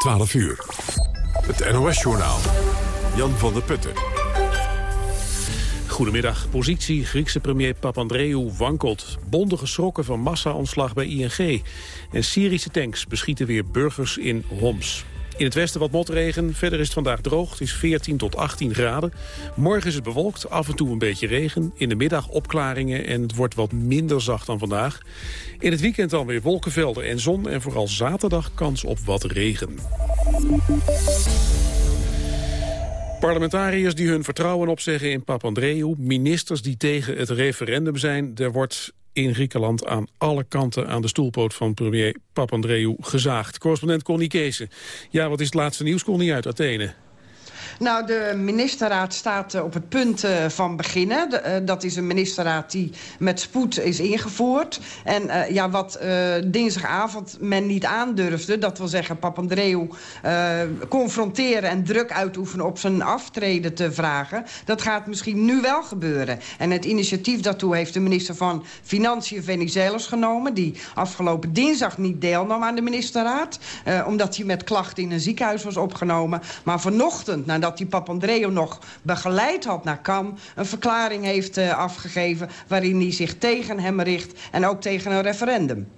12 uur. Het NOS-journaal. Jan van der Putten. Goedemiddag. Positie Griekse premier Papandreou wankelt. Bonden geschrokken van massa-ontslag bij ING. En Syrische tanks beschieten weer burgers in Homs. In het westen wat motregen. Verder is het vandaag droog. Het is 14 tot 18 graden. Morgen is het bewolkt. Af en toe een beetje regen. In de middag opklaringen. En het wordt wat minder zacht dan vandaag. In het weekend dan weer wolkenvelden en zon. En vooral zaterdag kans op wat regen. Parlementariërs die hun vertrouwen opzeggen in Papandreou... ministers die tegen het referendum zijn... er wordt in Griekenland aan alle kanten aan de stoelpoot van premier Papandreou gezaagd. Correspondent Connie Kees. Ja, wat is het laatste nieuws, Connie, uit Athene? Nou, de ministerraad staat eh, op het punt eh, van beginnen. Eh, dat is een ministerraad die met spoed is ingevoerd. En ja, wat dinsdagavond men niet aandurfde... dat wil zeggen Papandreou confronteren en druk uitoefenen... op zijn aftreden te vragen... dat gaat misschien nu wel gebeuren. En het initiatief daartoe heeft de minister van Financiën Venizelos genomen... die afgelopen dinsdag niet deelnam aan de ministerraad... omdat hij met klachten in een ziekenhuis was opgenomen. Maar vanochtend, nadat dat die Papandreou nog begeleid had naar Cannes... een verklaring heeft uh, afgegeven waarin hij zich tegen hem richt... en ook tegen een referendum.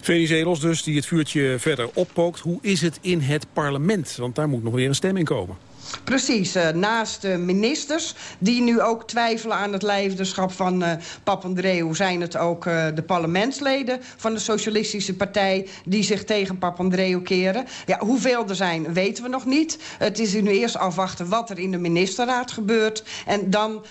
Venizelos dus, die het vuurtje verder oppookt. Hoe is het in het parlement? Want daar moet nog weer een stemming komen. Precies, uh, naast de ministers die nu ook twijfelen aan het leiderschap van uh, Papandreou... zijn het ook uh, de parlementsleden van de Socialistische Partij... die zich tegen Papandreou keren. Ja, hoeveel er zijn, weten we nog niet. Het is nu eerst afwachten wat er in de ministerraad gebeurt. En dan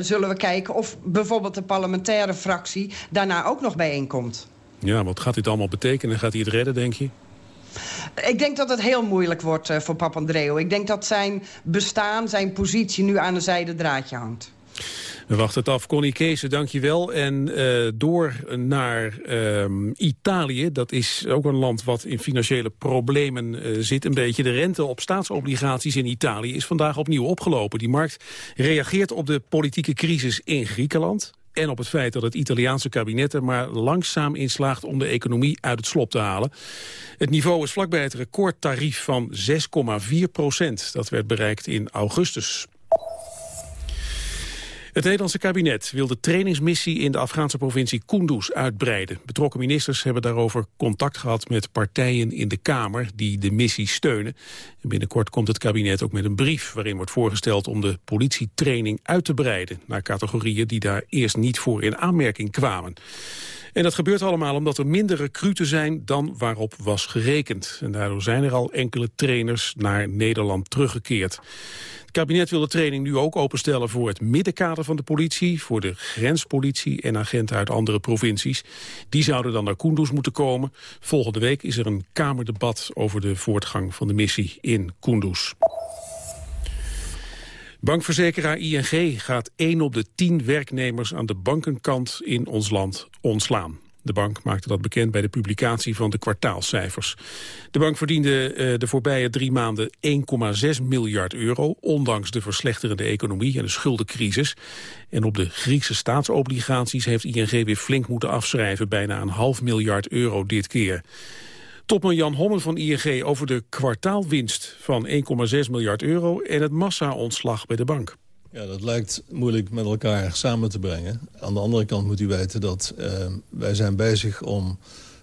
zullen we kijken of bijvoorbeeld de parlementaire fractie... daarna ook nog bijeenkomt. Ja, wat gaat dit allemaal betekenen? Gaat hij het redden, denk je? Ik denk dat het heel moeilijk wordt uh, voor Papandreou. Ik denk dat zijn bestaan, zijn positie nu aan een zijde draadje hangt. We wachten het af. Connie Kees, dank je wel. En uh, door naar uh, Italië. Dat is ook een land wat in financiële problemen uh, zit een beetje. De rente op staatsobligaties in Italië is vandaag opnieuw opgelopen. Die markt reageert op de politieke crisis in Griekenland en op het feit dat het Italiaanse kabinet er maar langzaam in slaagt om de economie uit het slop te halen. Het niveau is vlakbij het recordtarief van 6,4 procent. Dat werd bereikt in augustus. Het Nederlandse kabinet wil de trainingsmissie in de Afghaanse provincie Kunduz uitbreiden. Betrokken ministers hebben daarover contact gehad met partijen in de Kamer die de missie steunen. En binnenkort komt het kabinet ook met een brief waarin wordt voorgesteld om de politietraining uit te breiden naar categorieën die daar eerst niet voor in aanmerking kwamen. En dat gebeurt allemaal omdat er minder recruten zijn dan waarop was gerekend. En daardoor zijn er al enkele trainers naar Nederland teruggekeerd. Het kabinet wil de training nu ook openstellen voor het middenkader van de politie, voor de grenspolitie en agenten uit andere provincies. Die zouden dan naar Kunduz moeten komen. Volgende week is er een kamerdebat over de voortgang van de missie in Kunduz. Bankverzekeraar ING gaat 1 op de 10 werknemers aan de bankenkant in ons land ontslaan. De bank maakte dat bekend bij de publicatie van de kwartaalcijfers. De bank verdiende uh, de voorbije drie maanden 1,6 miljard euro... ondanks de verslechterende economie en de schuldencrisis. En op de Griekse staatsobligaties heeft ING weer flink moeten afschrijven... bijna een half miljard euro dit keer. Topman Jan Hommen van ING over de kwartaalwinst van 1,6 miljard euro... en het massa-ontslag bij de bank. Ja, dat lijkt moeilijk met elkaar samen te brengen. Aan de andere kant moet u weten dat uh, wij zijn bezig om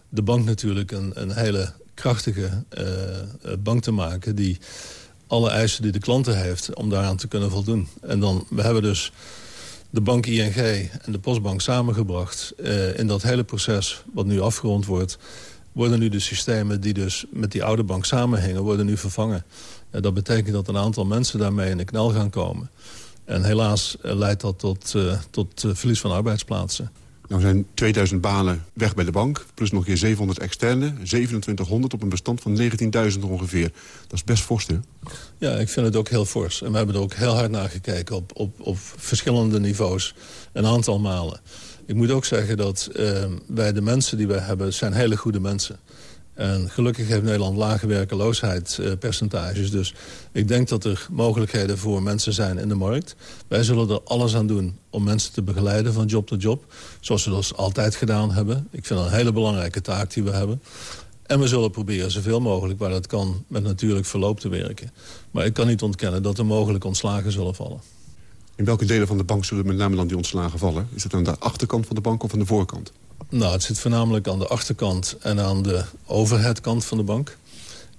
de bank natuurlijk een, een hele krachtige uh, bank te maken... die alle eisen die de klanten heeft, om daaraan te kunnen voldoen. En dan, we hebben dus de bank ING en de postbank samengebracht... Uh, in dat hele proces wat nu afgerond wordt... worden nu de systemen die dus met die oude bank samenhingen... worden nu vervangen. Dat betekent dat een aantal mensen daarmee in de knel gaan komen... En helaas eh, leidt dat tot, uh, tot uh, verlies van arbeidsplaatsen. Nou zijn 2000 banen weg bij de bank, plus nog een keer 700 externe. 2700 op een bestand van 19.000 ongeveer. Dat is best fors, hè? Ja, ik vind het ook heel fors. En we hebben er ook heel hard naar gekeken op, op, op verschillende niveaus. Een aantal malen. Ik moet ook zeggen dat uh, wij de mensen die wij hebben, zijn hele goede mensen. En gelukkig heeft Nederland lage werkeloosheidspercentages. Dus ik denk dat er mogelijkheden voor mensen zijn in de markt. Wij zullen er alles aan doen om mensen te begeleiden van job tot job. Zoals we dat altijd gedaan hebben. Ik vind dat een hele belangrijke taak die we hebben. En we zullen proberen zoveel mogelijk, waar dat kan, met natuurlijk verloop te werken. Maar ik kan niet ontkennen dat er mogelijk ontslagen zullen vallen. In welke delen van de bank zullen met name dan die ontslagen vallen? Is dat aan de achterkant van de bank of aan de voorkant? Nou, het zit voornamelijk aan de achterkant en aan de overheadkant van de bank.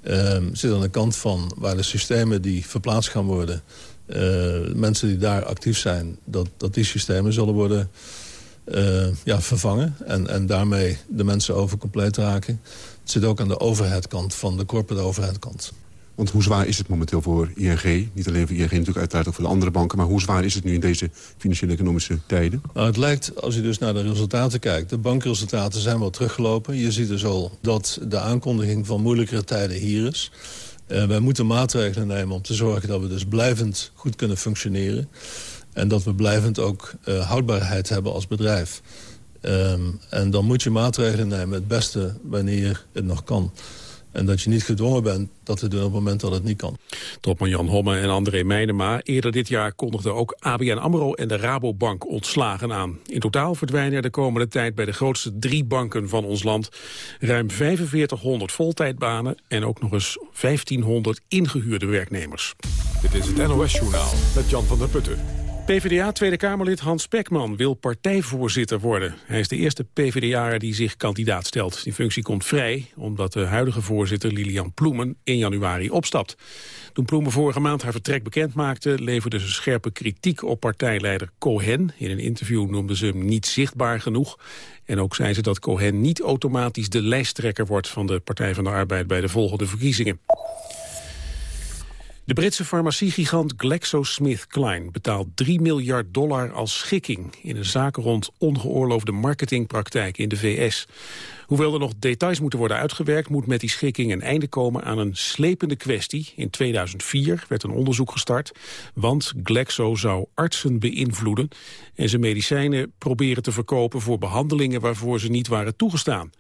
Uh, het zit aan de kant van waar de systemen die verplaatst gaan worden... Uh, mensen die daar actief zijn, dat, dat die systemen zullen worden uh, ja, vervangen. En, en daarmee de mensen over compleet raken. Het zit ook aan de overheadkant van de corporate overheadkant. Want hoe zwaar is het momenteel voor ING? Niet alleen voor ING, natuurlijk uiteraard ook voor de andere banken. Maar hoe zwaar is het nu in deze financiële economische tijden? Nou, het lijkt, als je dus naar de resultaten kijkt... de bankresultaten zijn wel teruggelopen. Je ziet dus al dat de aankondiging van moeilijkere tijden hier is. Uh, wij moeten maatregelen nemen om te zorgen dat we dus blijvend goed kunnen functioneren. En dat we blijvend ook uh, houdbaarheid hebben als bedrijf. Um, en dan moet je maatregelen nemen het beste wanneer het nog kan. En dat je niet gedwongen bent dat te doen op het moment dat het niet kan. Topman Jan Homme en André Meijnema. Eerder dit jaar kondigden ook ABN AMRO en de Rabobank ontslagen aan. In totaal verdwijnen er de komende tijd bij de grootste drie banken van ons land... ruim 4500 voltijdbanen en ook nog eens 1500 ingehuurde werknemers. Dit is het NOS Journaal met Jan van der Putten. PvdA Tweede Kamerlid Hans Pekman wil partijvoorzitter worden. Hij is de eerste PvdA'er die zich kandidaat stelt. Die functie komt vrij omdat de huidige voorzitter Lilian Ploemen in januari opstapt. Toen Ploemen vorige maand haar vertrek bekend maakte... leverde ze scherpe kritiek op partijleider Cohen. In een interview noemde ze hem niet zichtbaar genoeg. En ook zei ze dat Cohen niet automatisch de lijsttrekker wordt... van de Partij van de Arbeid bij de volgende verkiezingen. De Britse farmaciegigant GlaxoSmithKline betaalt 3 miljard dollar als schikking in een zaak rond ongeoorloofde marketingpraktijken in de VS. Hoewel er nog details moeten worden uitgewerkt, moet met die schikking een einde komen aan een slepende kwestie. In 2004 werd een onderzoek gestart, want Glaxo zou artsen beïnvloeden en zijn medicijnen proberen te verkopen voor behandelingen waarvoor ze niet waren toegestaan.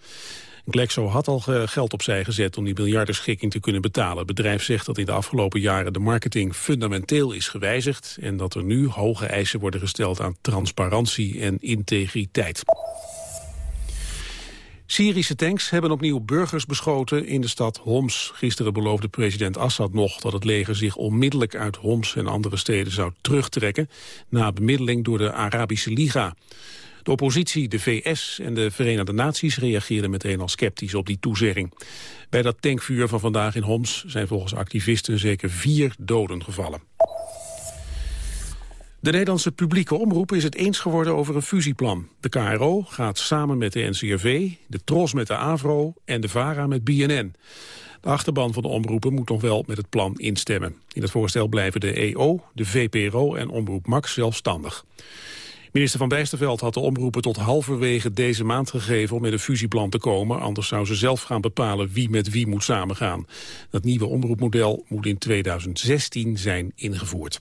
Glaxo had al geld opzij gezet om die miljardenschikking te kunnen betalen. Het bedrijf zegt dat in de afgelopen jaren de marketing fundamenteel is gewijzigd... en dat er nu hoge eisen worden gesteld aan transparantie en integriteit. Syrische tanks hebben opnieuw burgers beschoten in de stad Homs. Gisteren beloofde president Assad nog dat het leger zich onmiddellijk uit Homs en andere steden zou terugtrekken... na bemiddeling door de Arabische Liga. De oppositie, de VS en de Verenigde Naties reageerden meteen al sceptisch op die toezegging. Bij dat tankvuur van vandaag in Homs zijn volgens activisten zeker vier doden gevallen. De Nederlandse publieke omroep is het eens geworden over een fusieplan. De KRO gaat samen met de NCRV, de TROS met de AVRO en de VARA met BNN. De achterban van de omroepen moet nog wel met het plan instemmen. In het voorstel blijven de EO, de VPRO en Omroep Max zelfstandig. Minister Van Bijsterveld had de omroepen tot halverwege deze maand gegeven om met een fusieplan te komen. Anders zou ze zelf gaan bepalen wie met wie moet samengaan. Dat nieuwe omroepmodel moet in 2016 zijn ingevoerd.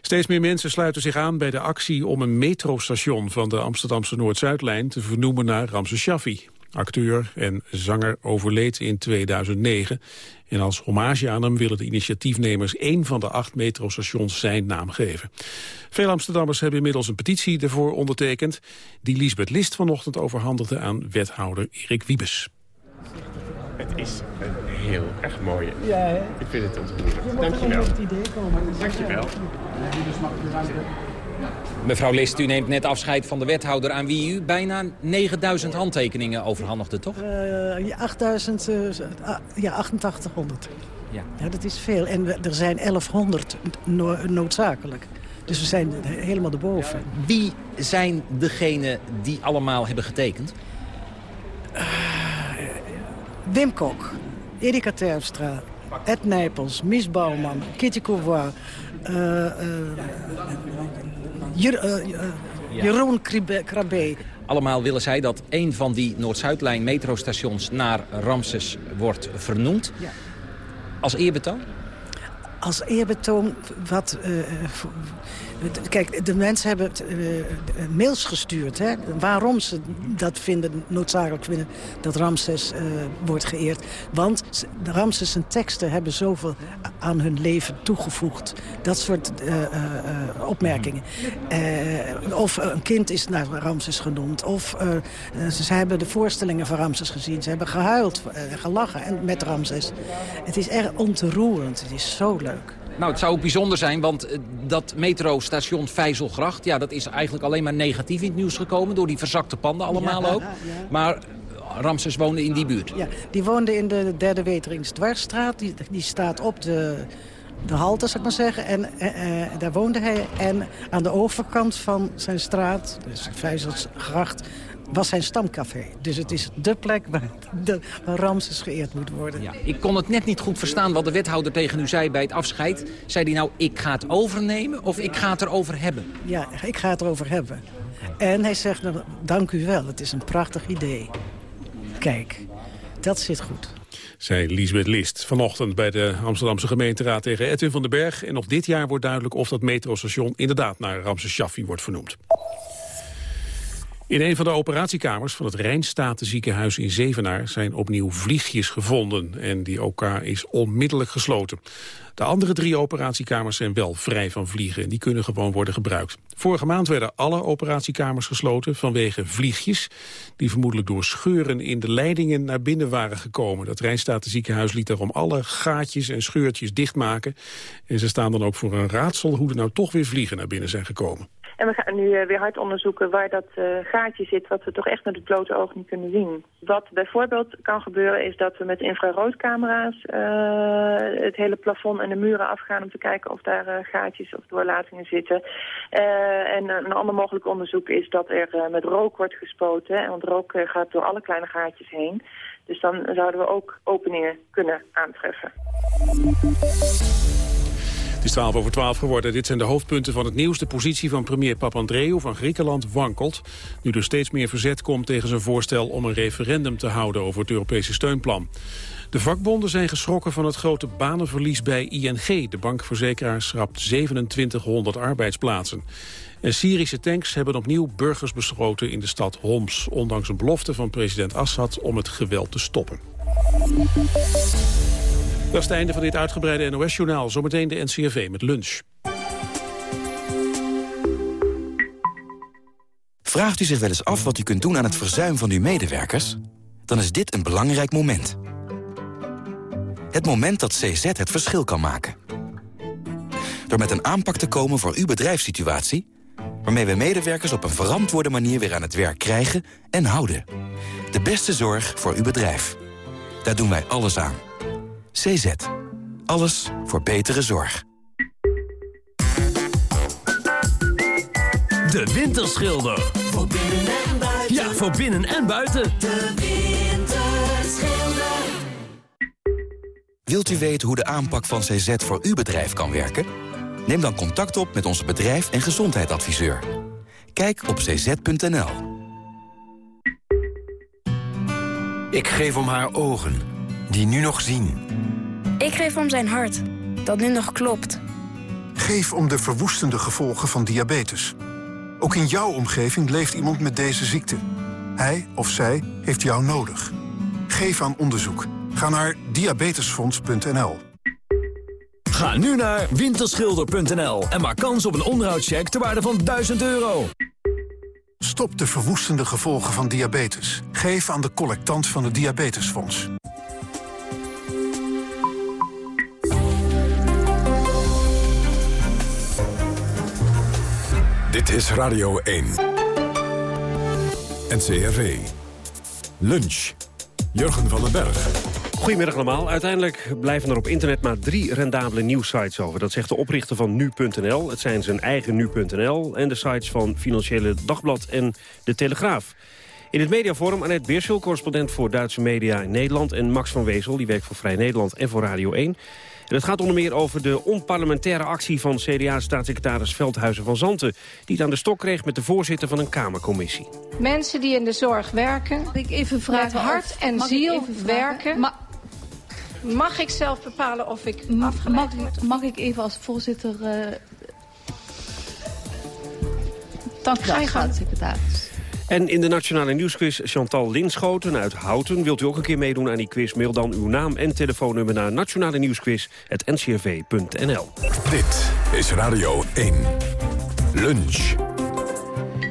Steeds meer mensen sluiten zich aan bij de actie om een metrostation van de Amsterdamse Noord-Zuidlijn te vernoemen naar Ramses Shaffi. Acteur en zanger overleed in 2009. En als hommage aan hem willen de initiatiefnemers één van de acht metrostations zijn naam geven. Veel Amsterdammers hebben inmiddels een petitie ervoor ondertekend... die Liesbeth List vanochtend overhandigde aan wethouder Erik Wiebes. Het is een heel erg mooie. Ja, Ik vind het ontroerend. Dankjewel. Dankjewel. Mevrouw List, u neemt net afscheid van de wethouder aan wie u bijna 9000 handtekeningen overhandigde, toch? Uh, ja, 8000, uh, ja, 8800. Ja. ja, dat is veel. En er zijn 1100 no noodzakelijk. Dus we zijn helemaal erboven. Wie zijn degenen die allemaal hebben getekend? Uh, Wim Kok, Erika Terpstra, Ed Nijpels, Mies Bouwman, Kitty Couvois... Uh, Jeroen Krabbe. Allemaal willen zij dat een van die Noord-Zuidlijn metrostations naar Ramses wordt vernoemd. Ja. Als eerbetoon? Als eerbetoon wat... Uh, Kijk, de mensen hebben uh, mails gestuurd. Hè, waarom ze dat vinden, noodzakelijk vinden dat Ramses wordt geëerd. Want Ramses zijn teksten hebben zoveel aan hun leven toegevoegd. Dat soort opmerkingen. of een kind is naar Ramses genoemd. Of ze hebben de voorstellingen van Ramses gezien. Ze hebben gehuild, gelachen en met Ramses. Het is erg ontroerend. Het is zo leuk. Nou, het zou ook bijzonder zijn, want eh, dat metrostation Vijzelgracht... Ja, dat is eigenlijk alleen maar negatief in het nieuws gekomen... door die verzakte panden allemaal ook. Maar Ramses woonde in die buurt. Ja, die woonde in de derde Weteringsdwarsstraat. Die, die staat op de, de halte, zou ik maar zeggen. En eh, eh, daar woonde hij. En aan de overkant van zijn straat, dus Vijzelsgracht was zijn stamcafé. Dus het is de plek waar, de, waar Ramses geëerd moet worden. Ja, ik kon het net niet goed verstaan wat de wethouder tegen u zei bij het afscheid. Zei hij nou, ik ga het overnemen of ik ga het erover hebben? Ja, ik ga het erover hebben. En hij zegt, nou, dank u wel, het is een prachtig idee. Kijk, dat zit goed zei Liesbeth List vanochtend bij de Amsterdamse gemeenteraad tegen Edwin van den Berg. En nog dit jaar wordt duidelijk of dat metrostation inderdaad naar Ramses Shaffi wordt vernoemd. In een van de operatiekamers van het Rijnstatenziekenhuis in Zevenaar zijn opnieuw vliegjes gevonden en die OK is onmiddellijk gesloten. De andere drie operatiekamers zijn wel vrij van vliegen en die kunnen gewoon worden gebruikt. Vorige maand werden alle operatiekamers gesloten vanwege vliegjes die vermoedelijk door scheuren in de leidingen naar binnen waren gekomen. Dat Rijnstatenziekenhuis liet daarom alle gaatjes en scheurtjes dichtmaken en ze staan dan ook voor een raadsel hoe er nou toch weer vliegen naar binnen zijn gekomen. En we gaan nu eh, weer hard onderzoeken waar dat uh, gaatje zit... wat we toch echt met het blote oog niet kunnen zien. Wat bijvoorbeeld kan gebeuren is dat we met infraroodcamera's... Uh, het hele plafond en de muren afgaan om te kijken of daar gaatjes of doorlatingen zitten. en een ander mogelijk onderzoek is dat er met rook wordt gespoten. Want rook gaat door alle kleine gaatjes heen. Dus dan zouden we ook openingen kunnen aantreffen is 12 over 12 geworden. Dit zijn de hoofdpunten van het nieuws. De positie van premier Papandreou van Griekenland wankelt. Nu er steeds meer verzet komt tegen zijn voorstel om een referendum te houden over het Europese steunplan. De vakbonden zijn geschrokken van het grote banenverlies bij ING. De bankverzekeraar schrapt 2700 arbeidsplaatsen. En Syrische tanks hebben opnieuw burgers beschoten in de stad Homs... ondanks een belofte van president Assad om het geweld te stoppen. Dat is het einde van dit uitgebreide NOS-journaal. Zometeen de NCRV met lunch. Vraagt u zich wel eens af wat u kunt doen aan het verzuim van uw medewerkers? Dan is dit een belangrijk moment. Het moment dat CZ het verschil kan maken. Door met een aanpak te komen voor uw bedrijfssituatie... waarmee we medewerkers op een verantwoorde manier weer aan het werk krijgen en houden. De beste zorg voor uw bedrijf. Daar doen wij alles aan. CZ. Alles voor betere zorg. De Winterschilder. Voor binnen en buiten. Ja, voor binnen en buiten. De Winterschilder. Wilt u weten hoe de aanpak van CZ voor uw bedrijf kan werken? Neem dan contact op met onze bedrijf- en gezondheidsadviseur. Kijk op cz.nl. Ik geef om haar ogen die nu nog zien. Ik geef om zijn hart, dat nu nog klopt. Geef om de verwoestende gevolgen van diabetes. Ook in jouw omgeving leeft iemand met deze ziekte. Hij of zij heeft jou nodig. Geef aan onderzoek. Ga naar diabetesfonds.nl. Ga nu naar winterschilder.nl en maak kans op een onderhoudscheck ter waarde van 1000 euro. Stop de verwoestende gevolgen van diabetes. Geef aan de collectant van het Diabetesfonds. Dit is Radio 1. NCRV. Lunch. Jurgen van den Berg. Goedemiddag allemaal. Uiteindelijk blijven er op internet maar drie rendabele nieuwsites over. Dat zegt de oprichter van Nu.nl. Het zijn zijn eigen Nu.nl en de sites van Financiële Dagblad en De Telegraaf. In het mediaforum Annette Beerschel, correspondent voor Duitse media in Nederland... en Max van Wezel, die werkt voor Vrij Nederland en voor Radio 1. En het gaat onder meer over de onparlementaire actie van CDA-staatssecretaris Veldhuizen van Zanten... die het aan de stok kreeg met de voorzitter van een Kamercommissie. Mensen die in de zorg werken, ik even vragen met hart en ziel werken... Mag ik zelf bepalen of ik mag, mag ik even als voorzitter... Uh... Dank u wel, staatssecretaris. En in de Nationale Nieuwsquiz Chantal Linschoten uit Houten. Wilt u ook een keer meedoen aan die quiz? Mail dan uw naam en telefoonnummer naar nationale nieuwsquiz.ncrv.nl. Dit is Radio 1. Lunch.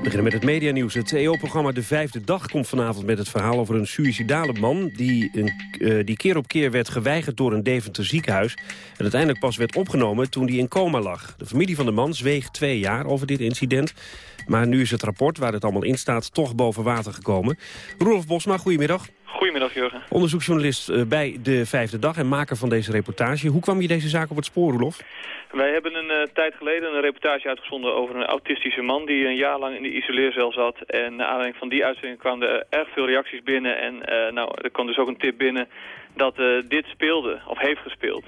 Beginnen met het medianieuws. Het EO-programma De Vijfde Dag komt vanavond met het verhaal over een suïcidale man... Die, een, uh, die keer op keer werd geweigerd door een Deventer ziekenhuis... en uiteindelijk pas werd opgenomen toen hij in coma lag. De familie van de man zweeg twee jaar over dit incident... Maar nu is het rapport waar het allemaal in staat toch boven water gekomen. Roelof Bosma, goedemiddag. Goedemiddag, Jurgen. Onderzoeksjournalist eh, bij De Vijfde Dag en maker van deze reportage. Hoe kwam je deze zaak op het spoor, Roelof? Wij hebben een uh, tijd geleden een reportage uitgezonden over een autistische man... die een jaar lang in de isoleercel zat. En naar aanleiding van die uitzending kwamen er erg veel reacties binnen. En uh, nou, er kwam dus ook een tip binnen dat dit speelde, of heeft gespeeld.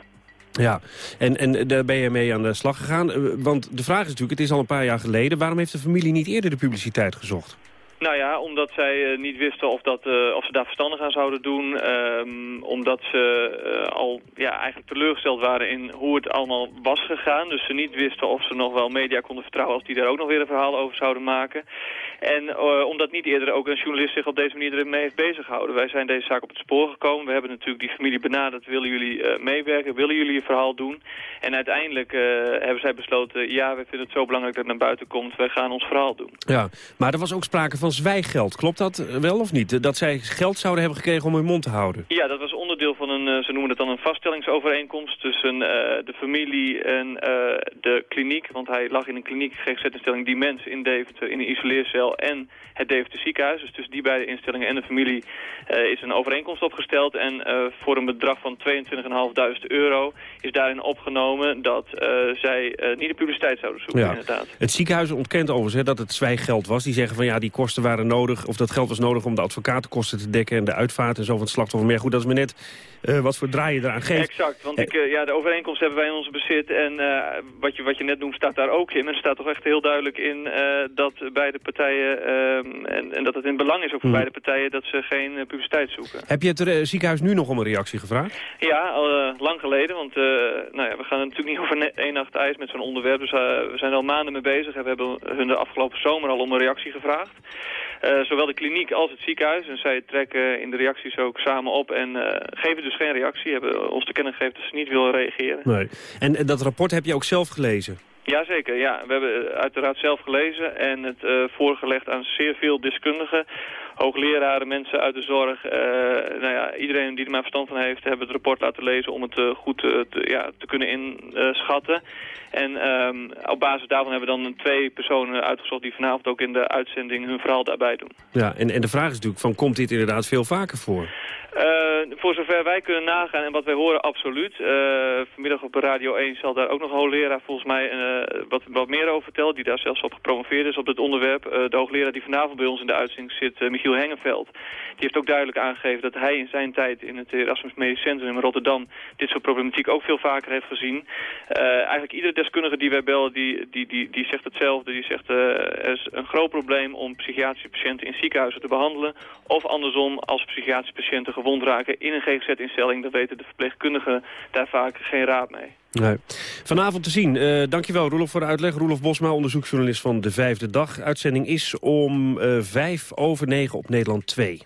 Ja, en, en daar ben je mee aan de slag gegaan. Eh, want de vraag is natuurlijk, het is al een paar jaar geleden... waarom heeft de familie niet eerder de publiciteit gezocht? Nou ja, omdat zij uh, niet wisten of, dat, uh, of ze daar verstandig aan zouden doen. Um, omdat ze uh, al ja, eigenlijk teleurgesteld waren in hoe het allemaal was gegaan. Dus ze niet wisten of ze nog wel media konden vertrouwen als die daar ook nog weer een verhaal over zouden maken. En omdat niet eerder ook een journalist zich op deze manier ermee heeft bezig gehouden. Wij zijn deze zaak op het spoor gekomen. We hebben natuurlijk die familie benaderd. Willen jullie meewerken? Willen jullie een verhaal doen? En uiteindelijk hebben zij besloten, ja, we vinden het zo belangrijk dat het naar buiten komt. Wij gaan ons verhaal doen. Ja, maar er was ook sprake van van zwijggeld. Klopt dat wel of niet? Dat zij geld zouden hebben gekregen om hun mond te houden? Ja, dat was onderdeel van een, eh, ze noemen het dan een vaststellingsovereenkomst tussen uh, de familie en uh, de kliniek. Want hij lag in een kliniek, GGZ-instelling, die mensen in Deventer in een isoleercel en het Deventer ziekenhuis. Dus tussen die beide instellingen en de familie is een overeenkomst opgesteld. En voor een bedrag van 22.500 euro is daarin opgenomen dat zij niet de publiciteit zouden zoeken, ja. inderdaad. Het ziekenhuis ontkent overigens hè, dat het zwijggeld was. Die zeggen van ja, die kosten waren nodig, of dat geld was nodig om de advocatenkosten te dekken en de uitvaart en zo van het slachtoffer. Maar goed, dat is maar net uh, wat voor draai je eraan geeft. Exact, want ik, uh, ja, de overeenkomst hebben wij in onze bezit en wat, je, wat je net noemt staat daar ook in. En er staat toch echt heel duidelijk in dat beide partijen, ehm, en, en, dat het in belang is ook voor hmm. beide partijen, dat ze geen publiciteit zoeken. Heb je het ziekenhuis nu nog om een reactie gevraagd? Ja, al lang geleden, want nou ja, we gaan natuurlijk niet over één nacht ijs met zo'n onderwerp. Dus we zijn al maanden mee bezig en we hebben hun de afgelopen zomer al om een reactie gevraagd. Uh, zowel de kliniek als het ziekenhuis. En zij trekken in de reacties ook samen op en uh, geven dus geen reactie. Hebben ons te kennen gegeven dat ze niet willen reageren. Nee. En dat rapport heb je ook zelf gelezen? Jazeker, ja. We hebben uiteraard zelf gelezen en het uh, voorgelegd aan zeer veel deskundigen. Hoogleraren, mensen uit de zorg, uh, nou ja, iedereen die er maar verstand van heeft, hebben het rapport laten lezen om het uh, goed te, ja, te kunnen inschatten. En um, op basis daarvan hebben we dan twee personen uitgezocht die vanavond ook in de uitzending hun verhaal daarbij doen. Ja, en, en de vraag is natuurlijk van, komt dit inderdaad veel vaker voor? Uh, voor zover wij kunnen nagaan en wat wij horen, absoluut. Uh, vanmiddag op Radio 1 zal daar ook nog een hoogleraar volgens mij uh, wat, wat meer over vertellen... die daar zelfs op gepromoveerd is op dit onderwerp. de hoogleraar die vanavond bij ons in de uitzending zit, Michiel Hengeveld... die heeft ook duidelijk aangegeven dat hij in zijn tijd in het Erasmus Medisch Centrum in Rotterdam... dit soort problematiek ook veel vaker heeft gezien. eigenlijk iedere deskundige die wij bellen, die, die, die, die zegt hetzelfde. Die zegt er is een groot probleem om psychiatrische patiënten in ziekenhuizen te behandelen... of andersom als psychiatrische patiënten gewond raken in een GGZ-instelling... dan weten de verpleegkundigen daar vaak geen raad mee. Vanavond te zien. Uh, dankjewel Roelof voor de uitleg. Roelof Bosma, onderzoeksjournalist van De Vijfde Dag. Uitzending is om uh, vijf over negen op Nederland 2.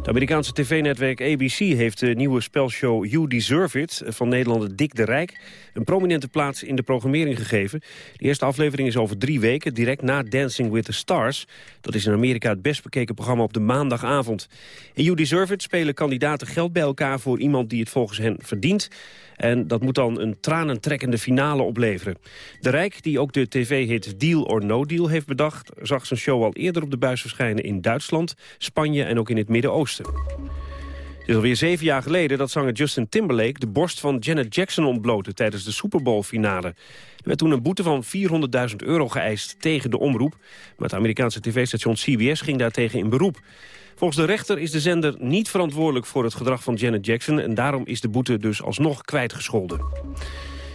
Het Amerikaanse tv-netwerk ABC heeft de nieuwe spelshow You Deserve It... van Nederlander Dick de Rijk een prominente plaats in de programmering gegeven. De eerste aflevering is over drie weken, direct na Dancing with the Stars. Dat is in Amerika het best bekeken programma op de maandagavond. In You Deserve It spelen kandidaten geld bij elkaar voor iemand die het volgens hen verdient... En dat moet dan een tranentrekkende finale opleveren. De Rijk, die ook de tv-hit Deal or No Deal heeft bedacht... zag zijn show al eerder op de buis verschijnen in Duitsland, Spanje en ook in het Midden-Oosten. Het is alweer zeven jaar geleden dat zanger Justin Timberlake... de borst van Janet Jackson ontblootte tijdens de Super Bowl finale. Er werd toen een boete van 400.000 euro geëist tegen de omroep. Maar het Amerikaanse tv-station CBS ging daartegen in beroep. Volgens de rechter is de zender niet verantwoordelijk voor het gedrag van Janet Jackson... en daarom is de boete dus alsnog kwijtgescholden.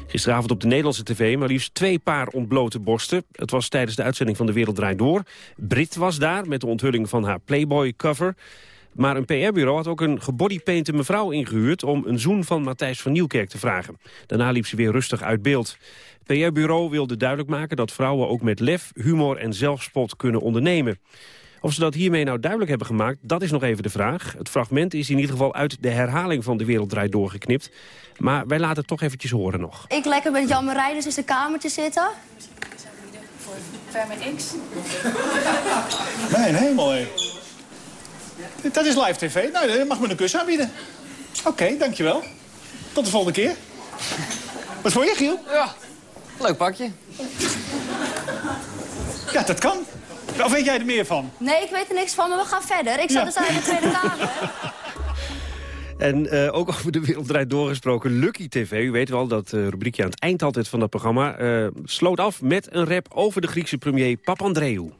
Gisteravond op de Nederlandse tv maar liefst twee paar ontblote borsten. Het was tijdens de uitzending van De Wereld Draait Door. Brit was daar met de onthulling van haar Playboy-cover. Maar een PR-bureau had ook een gebodypainte mevrouw ingehuurd... om een zoen van Matthijs van Nieuwkerk te vragen. Daarna liep ze weer rustig uit beeld. Het PR-bureau wilde duidelijk maken dat vrouwen ook met lef, humor en zelfspot kunnen ondernemen. Of ze dat hiermee nou duidelijk hebben gemaakt, dat is nog even de vraag. Het fragment is in ieder geval uit de herhaling van De Wereld Draait doorgeknipt. Maar wij laten het toch eventjes horen nog. Ik lekker met Jan Rijders in zijn kamertje zitten. Ver met X. Mijn hemel, hé. Dat is live tv. Nou, je mag me een kus aanbieden. Oké, dankjewel. Tot de volgende keer. Wat voor je, Giel? Ja, leuk pakje. Ja, dat kan. Of weet jij er meer van? Nee, ik weet er niks van, maar we gaan verder. Ik zat Ja. dus aan in de Tweede Kamer. En eh, ook over de wereld draait doorgesproken. Lucky TV, u weet wel, dat eh, rubriekje aan het eind altijd van dat programma... eh, sloot af met een rap over de Griekse premier Papandreou.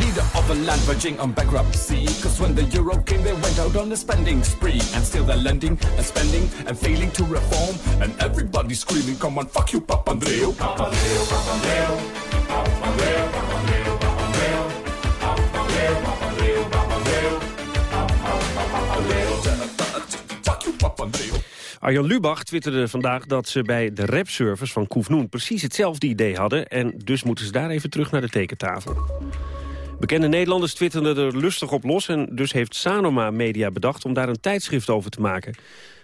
Leader of a land verging on bankruptcy. Cause when the euro came, they went out on a spending spree. And still they're lending and spending and failing to reform. And everybody screaming, come on, fuck you, Papandreou. Papandreou, Papandreou, Papandreou, Papandreou, Papandreou, Papandreou, Papandreou, Papandreou, Papandreou, Fuck you, Papandreou. Arjan Lubach twitterde vandaag dat ze bij de rapservice van Koefnoen precies hetzelfde idee hadden. En dus moeten ze daar even terug naar de tekentafel. Bekende Nederlanders twitterden er lustig op los... en dus heeft Sanoma Media bedacht om daar een tijdschrift over te maken.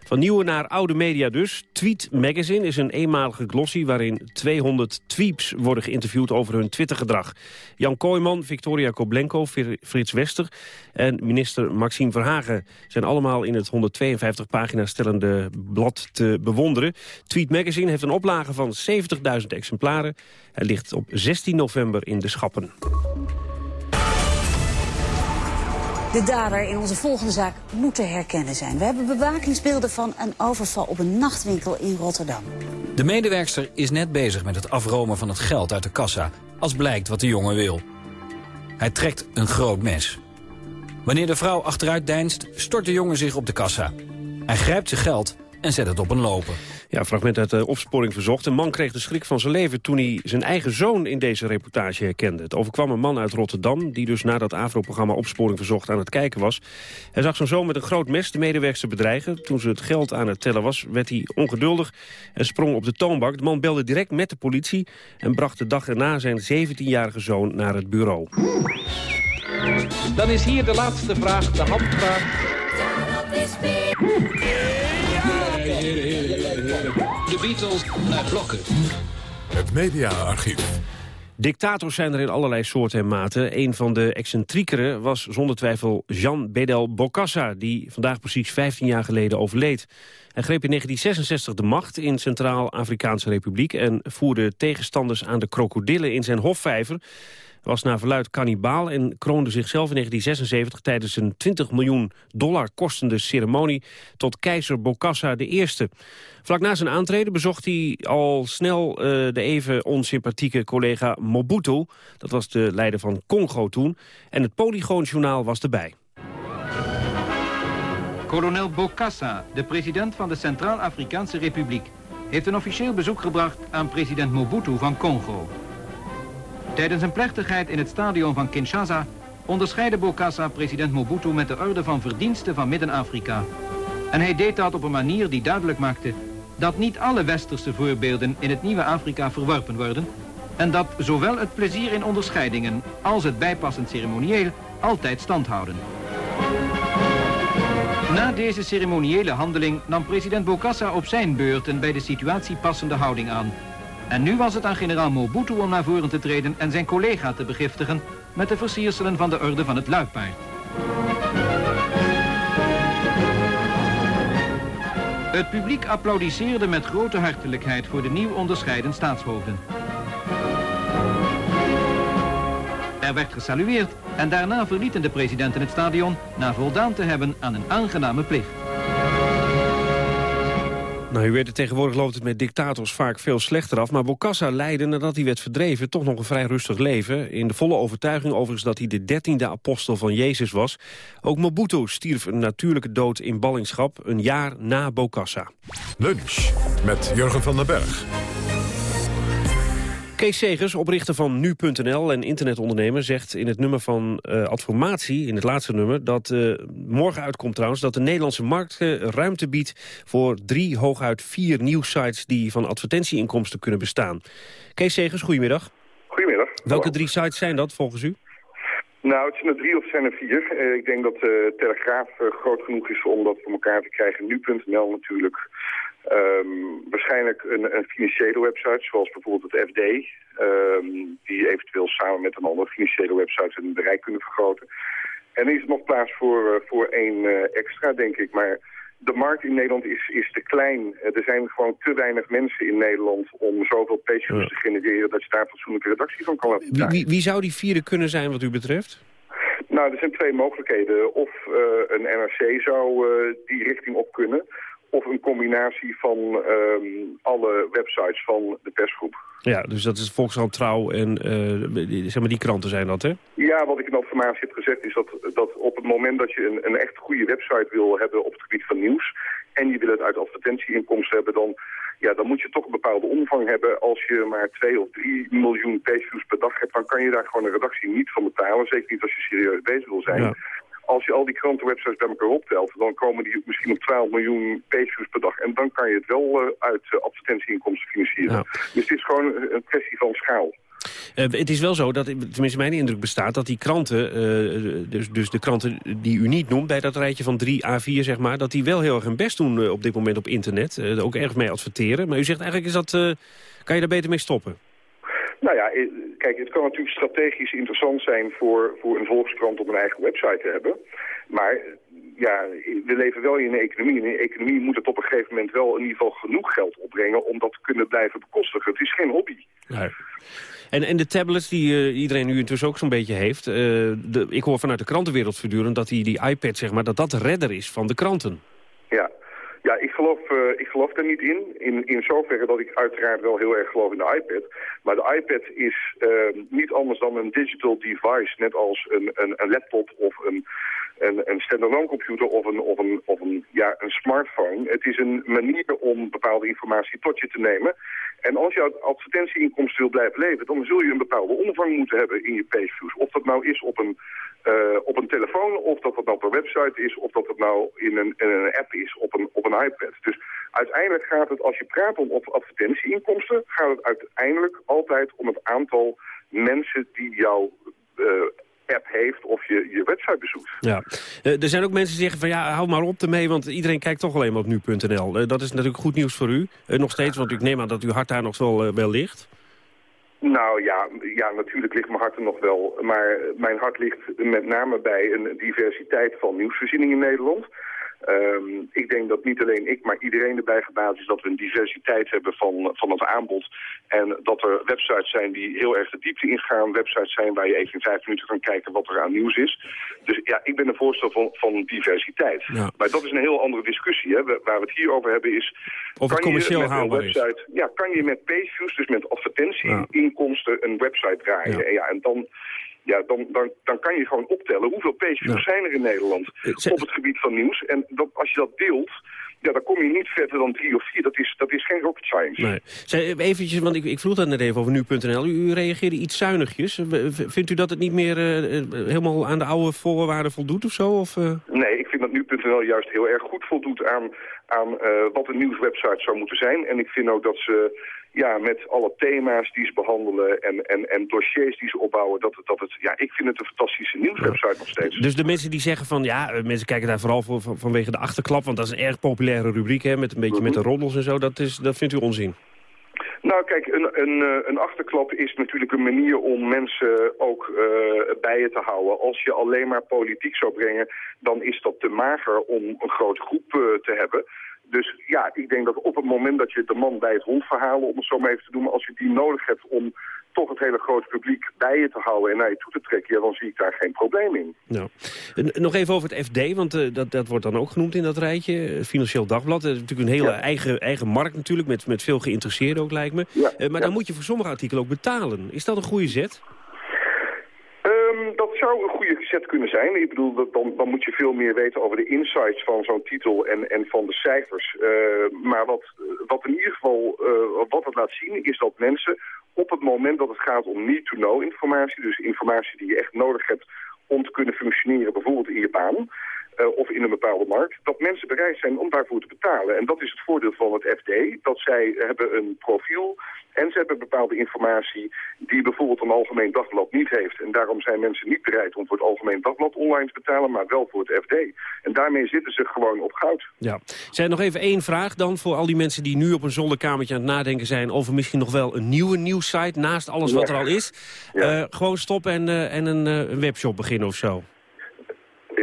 Van nieuwe naar oude media dus. Tweet Magazine is een eenmalige glossy... waarin 200 tweeps worden geïnterviewd over hun Twittergedrag. Jan Kooijman, Victoria Koblenko, Fr- Frits Wester... en minister Maxime Verhagen zijn allemaal in het 152 pagina's stellende blad te bewonderen. Tweet Magazine heeft een oplage van 70.000 exemplaren. Hij ligt op 16 november in de Schappen. De dader in onze volgende zaak moet te herkennen zijn. We hebben bewakingsbeelden van een overval op een nachtwinkel in Rotterdam. De medewerkster is net bezig met het afromen van het geld uit de kassa... als blijkt wat de jongen wil. Hij trekt een groot mes. Wanneer de vrouw achteruit deinst, stort de jongen zich op de kassa. Hij grijpt zijn geld en zet het op een lopen. Ja, een fragment uit de opsporing verzocht. Een man kreeg de schrik van zijn leven toen hij zijn eigen zoon in deze reportage herkende. Het overkwam een man uit Rotterdam, die dus na dat AVRO-programma Opsporing Verzocht aan het kijken was. Hij zag zijn zoon met een groot mes de medewerkster bedreigen. Toen ze het geld aan het tellen was, werd hij ongeduldig en sprong op de toonbank. De man belde direct met de politie en bracht de dag erna zijn 17-jarige zoon naar het bureau. Dan is hier de laatste vraag, de handvraag. De Beatles naar blokken. Het mediaarchief. Dictators zijn er in allerlei soorten en maten. Een van de excentriekere was zonder twijfel Jean Bedel Bokassa... die vandaag precies 15 jaar geleden overleed. Hij greep in 1966 de macht in Centraal-Afrikaanse Republiek... en voerde tegenstanders aan de krokodillen in zijn hofvijver was naar verluid kannibaal en kroonde zichzelf in 1976 tijdens een 20 miljoen dollar kostende ceremonie tot keizer Bokassa I. Vlak na zijn aantreden bezocht hij al snel eh, de even onsympathieke collega Mobutu. Dat was de leider van Congo toen. En het Polygoonjournaal was erbij. Kolonel Bokassa, de president van de Centraal-Afrikaanse Republiek, heeft een officieel bezoek gebracht aan president Mobutu van Congo. Tijdens een plechtigheid in het stadion van Kinshasa onderscheidde Bokassa president Mobutu met de orde van verdiensten van Midden-Afrika. En hij deed dat op een manier die duidelijk maakte dat niet alle westerse voorbeelden in het nieuwe Afrika verworpen worden en dat zowel het plezier in onderscheidingen als het bijpassend ceremonieel altijd stand houden. Na deze ceremoniële handeling nam president Bokassa op zijn beurt een bij de situatie passende houding aan. En nu was het aan generaal Mobutu om naar voren te treden en zijn collega te begiftigen met de versierselen van de orde van het luipaard. Het publiek applaudisseerde met grote hartelijkheid voor de nieuw onderscheiden staatshoofden. Er werd gesalueerd en daarna verlieten de presidenten het stadion na voldaan te hebben aan een aangename plicht. Nou, u weet het, tegenwoordig loopt het met dictators vaak veel slechter af. Maar Bokassa leidde, nadat hij werd verdreven, toch nog een vrij rustig leven. In de volle overtuiging overigens dat hij de dertiende apostel van Jezus was. Ook Mobutu stierf een natuurlijke dood in ballingschap, een jaar na Bokassa. Lunch met Jurgen van den Berg. Kees Segers, oprichter van Nu.nl en internetondernemer... zegt in het nummer van uh, Adformatie, in het laatste nummer... dat uh, morgen uitkomt trouwens dat de Nederlandse markt uh, ruimte biedt... voor drie, hooguit vier nieuwsites die van advertentieinkomsten kunnen bestaan. Kees Segers, goedemiddag. Goedemiddag. Welke drie sites zijn dat volgens u? Nou, het zijn er drie of zijn er vier. Ik denk dat de Telegraaf groot genoeg is om dat voor elkaar te krijgen. Nu.nl natuurlijk. Um, waarschijnlijk een, een, financiële website, zoals bijvoorbeeld het FD. Um, die eventueel samen met een andere financiële website hun bereik kunnen vergroten. En er is nog plaats voor, voor één extra, denk ik. Maar de markt in Nederland is, is te klein. Er zijn gewoon te weinig mensen in Nederland om zoveel ja. te genereren... dat je daar fatsoenlijke redactie van kan laten wie, wie, wie, zou die vierde kunnen zijn wat u betreft? Nou, er zijn twee mogelijkheden. Of een NRC zou die richting op kunnen... of een combinatie van um, alle websites van de persgroep. Ja, dus dat is Volkskrant Trouw en uh, zeg maar die kranten zijn dat, hè? Ja, wat ik in de informatie heb gezegd is dat, dat op het moment dat je een, een echt goede website wil hebben op het gebied van nieuws... en je wil het uit advertentieinkomsten hebben, dan, ja, dan moet je toch een bepaalde omvang hebben. Als je maar 2 of 3 miljoen pageviews per dag hebt, dan kan je daar gewoon een redactie niet van betalen. Zeker niet als je serieus bezig wil zijn. Ja als je al die krantenwebsites bij elkaar optelt, dan komen die misschien op 12 miljoen pageviews per dag. En dan kan je het wel uh, uit uh, advertentieinkomsten financieren. Dus het is gewoon een kwestie van schaal. Uh, het is wel zo, dat tenminste mijn indruk bestaat... dat die kranten, dus, dus de kranten die u niet noemt... bij dat rijtje van 3 A4, zeg maar... dat die wel heel erg hun best doen op dit moment op internet. ook erg mee adverteren. Maar u zegt eigenlijk, is dat, kan je daar beter mee stoppen? Nou ja, kijk, het kan natuurlijk strategisch interessant zijn voor, voor een volkskrant om een eigen website te hebben. Maar ja, we leven wel in een economie. En in een economie moet het op een gegeven moment wel in ieder geval genoeg geld opbrengen om dat te kunnen blijven bekostigen. Het is geen hobby. Nee. En, en de tablets die uh, iedereen nu intussen ook zo'n beetje heeft. Uh, de, ik hoor vanuit de krantenwereld voortdurend dat die, die iPad, zeg maar, dat dat redder is van de kranten. Ja, ik geloof, uh, ik geloof daar niet in. in. In zoverre dat ik uiteraard wel heel erg geloof in de iPad. Maar de iPad is uh, niet anders dan een digital device. Net als een, een, een laptop of een, een, een standalone computer of, een, of, een, of een, ja, een smartphone. Het is een manier om bepaalde informatie tot je te nemen. En als je advertentieinkomsten wil blijven leven... dan zul je een bepaalde omvang moeten hebben in je pageviews. Of dat nou is op een, uh, op een telefoon, of dat dat nou per website is... of dat het nou in een, in een app is op een, op een iPad. Dus uiteindelijk gaat het, als je praat om advertentieinkomsten... gaat het uiteindelijk altijd om het aantal mensen die jouw uh, app heeft of je je website bezoekt. Ja. Uh, er zijn ook mensen die zeggen van ja, hou maar op ermee, want iedereen kijkt toch alleen maar op nu.nl. Uh, dat is natuurlijk goed nieuws voor u. Uh, nog steeds, want ik neem aan dat uw hart daar nog wel, wel ligt. Nou ja, ja, natuurlijk ligt mijn hart er nog wel. Maar mijn hart ligt met name bij een diversiteit van nieuwsvoorziening in Nederland. Um, ik denk dat niet alleen ik, maar iedereen erbij gebaat is dat we een diversiteit hebben van, van het aanbod. En dat er websites zijn die heel erg de diepte ingaan. Websites zijn waar je even in vijf minuten kan kijken wat er aan nieuws is. Dus ja, ik ben een voorstel van, van diversiteit. Ja. Maar dat is een heel andere discussie. Hè. Waar we het hier over hebben is... Of het commercieel haalbaar website, is. Ja, kan je met pageviews, dus met advertentieinkomsten, ja. een website draaien. Ja. En, ja, en dan ja, dan, dan, dan kan je gewoon optellen hoeveel pageviews ja. zijn er in Nederland op het gebied van nieuws. En dat, als je dat deelt, ja, dan kom je niet verder dan drie of vier. Dat is, dat is geen rocket science. Nee. Zij, eventjes, want ik, ik vroeg dat net even over nu.nl. U, u reageerde iets zuinigjes. Vindt u dat het niet meer uh, helemaal aan de oude voorwaarden voldoet of zo? Of, uh... Nee, nu.nl juist heel erg goed voldoet aan, aan uh, wat een nieuwswebsite zou moeten zijn. En ik vind ook dat ze ja, met alle thema's die ze behandelen en, en, en dossiers die ze opbouwen, dat, dat het, ja, ik vind het een fantastische nieuwswebsite nog steeds. Dus de mensen die zeggen van, ja, mensen kijken daar vooral voor, vanwege de achterklap, want dat is een erg populaire rubriek, hè, met een beetje -hmm. met de roddels en zo, dat, is, dat vindt u onzin? Nou kijk, een, een, een achterklap is natuurlijk een manier om mensen ook uh, bij je te houden. Als je alleen maar politiek zou brengen, dan is dat te mager om een grote groep uh, te hebben. Dus ja, ik denk dat op het moment dat je de man bij het hond verhalen, om het zo maar even te doen, als je die nodig hebt om toch het hele grote publiek bij je te houden en naar je toe te trekken, ja, dan zie ik daar geen probleem in. Nou, nog even over het FD, want uh, dat, dat wordt dan ook genoemd in dat rijtje. Financieel Dagblad, dat is natuurlijk een hele ja. eigen, eigen markt natuurlijk, met, met veel geïnteresseerden ook lijkt me. Ja. Uh, maar dan moet je voor sommige artikelen ook betalen. Is dat een goede zet? Um, dat zou een goede zet kunnen zijn. Ik bedoel, dan, dan moet je veel meer weten over de insights van zo'n titel en, en van de cijfers. Uh, maar wat, wat in ieder geval uh, wat het laat zien is dat mensen op het moment dat het gaat om need-to-know informatie, dus informatie die je echt nodig hebt om te kunnen functioneren, bijvoorbeeld in je baan, of in een bepaalde markt, dat mensen bereid zijn om daarvoor te betalen. En dat is het voordeel van het FD, dat zij hebben een profiel en ze hebben bepaalde informatie die bijvoorbeeld een algemeen dagblad niet heeft. En daarom zijn mensen niet bereid om voor het algemeen dagblad online te betalen, maar wel voor het FD. En daarmee zitten ze gewoon op goud. Ja. Zijn nog even één vraag dan voor al die mensen die nu op een zolderkamertje aan het nadenken zijn over misschien nog wel een nieuwe nieuwssite naast alles wat Ja. er al is. Eh, gewoon stoppen en, eh, en een, eh, een webshop beginnen of zo.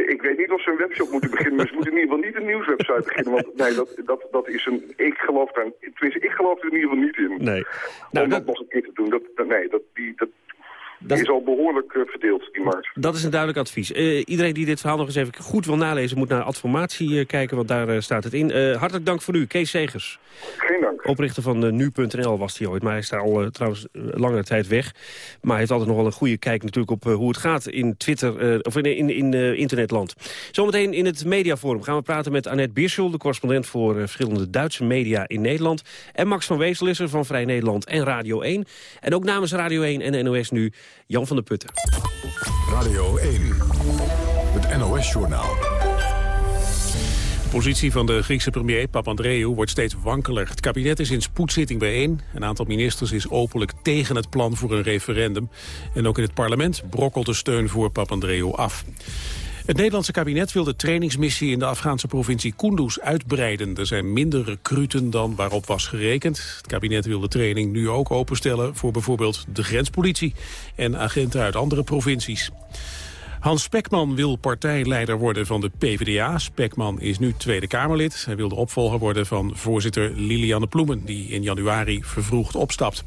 Ik weet niet of ze een webshop moeten beginnen, maar ze moeten in ieder geval niet een nieuwswebsite beginnen. Want nee, dat, dat, dat is een... Ik geloof daar... Tenminste, ik geloof er in ieder geval niet in. Nee. Om dat nog een keer te doen, dat, dat- nee, dat, die, dat, die is al behoorlijk eh, verdeeld, die markt. Dat is een duidelijk advies. Eh, iedereen die dit verhaal nog eens even goed wil nalezen... moet naar Adformatie eh, kijken, want daar staat het in. Hartelijk dank voor u, Kees Segers. Geen dank. Oprichter van nu.nl was hij ooit, maar hij is daar al trouwens langere tijd weg. Maar hij heeft altijd nog wel een goede kijk natuurlijk op hoe het gaat in Twitter... of in, in, in internetland. Zometeen in het mediaforum gaan we praten met Annette Bierschel... de correspondent voor verschillende Duitse media in Nederland. En Max van Wezel is er van Vrij Nederland en Radio 1. En ook namens Radio 1 en NOS nu Jan van der Putten. Radio 1, het NOS-journaal. De positie van de Griekse premier Papandreou wordt steeds wankeler. Het kabinet is in spoedzitting bijeen. Een aantal ministers is openlijk tegen het plan voor een referendum. En ook in het parlement brokkelt de steun voor Papandreou af. Het Nederlandse kabinet wil de trainingsmissie in de Afghaanse provincie Kunduz uitbreiden. Er zijn minder recruten dan waarop was gerekend. Het kabinet wil de training nu ook openstellen voor bijvoorbeeld de grenspolitie en agenten uit andere provincies. Hans Spekman wil partijleider worden van de PvdA. Spekman is nu Tweede Kamerlid. Hij wil de opvolger worden van voorzitter Lilianne Ploemen... die in januari vervroegd opstapt.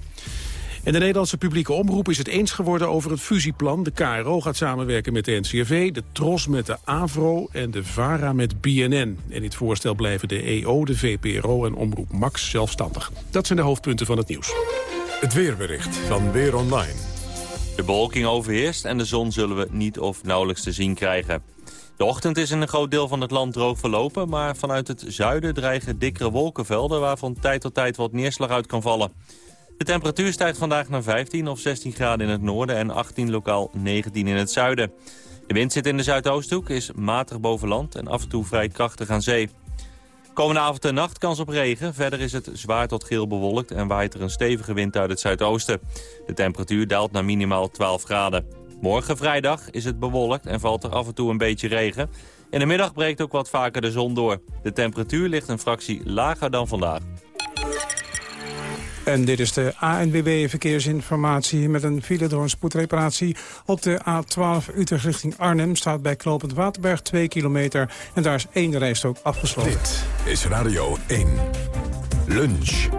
En de Nederlandse publieke omroep is het eens geworden over het fusieplan. De KRO gaat samenwerken met de NCRV, de TROS met de AVRO en de VARA met BNN. En in het voorstel blijven de EO, de VPRO en Omroep Max zelfstandig. Dat zijn de hoofdpunten van het nieuws. Het weerbericht van Weer Online. De bewolking overheerst en de zon zullen we niet of nauwelijks te zien krijgen. De ochtend is in een groot deel van het land droog verlopen... maar vanuit het zuiden dreigen dikkere wolkenvelden... waar van tijd tot tijd wat neerslag uit kan vallen. De temperatuur stijgt vandaag naar 15 of 16 graden in het noorden... en 18 lokaal 19 in het zuiden. De wind zit in de zuidoosthoek, is matig boven land... en af en toe vrij krachtig aan zee. Komende avond en nacht kans op regen. Verder is het zwaar tot geel bewolkt en waait er een stevige wind uit het zuidoosten. De temperatuur daalt naar minimaal 12 graden. Morgen vrijdag is het bewolkt en valt er af en toe een beetje regen. In de middag breekt ook wat vaker de zon door. De temperatuur ligt een fractie lager dan vandaag. En dit is de ANWB Verkeersinformatie met een file door een spoedreparatie. Op de A12 Utrecht richting Arnhem staat bij Knopend Waterberg 2 kilometer. En daar is één rijstrook afgesloten. Dit is Radio 1. Lunch.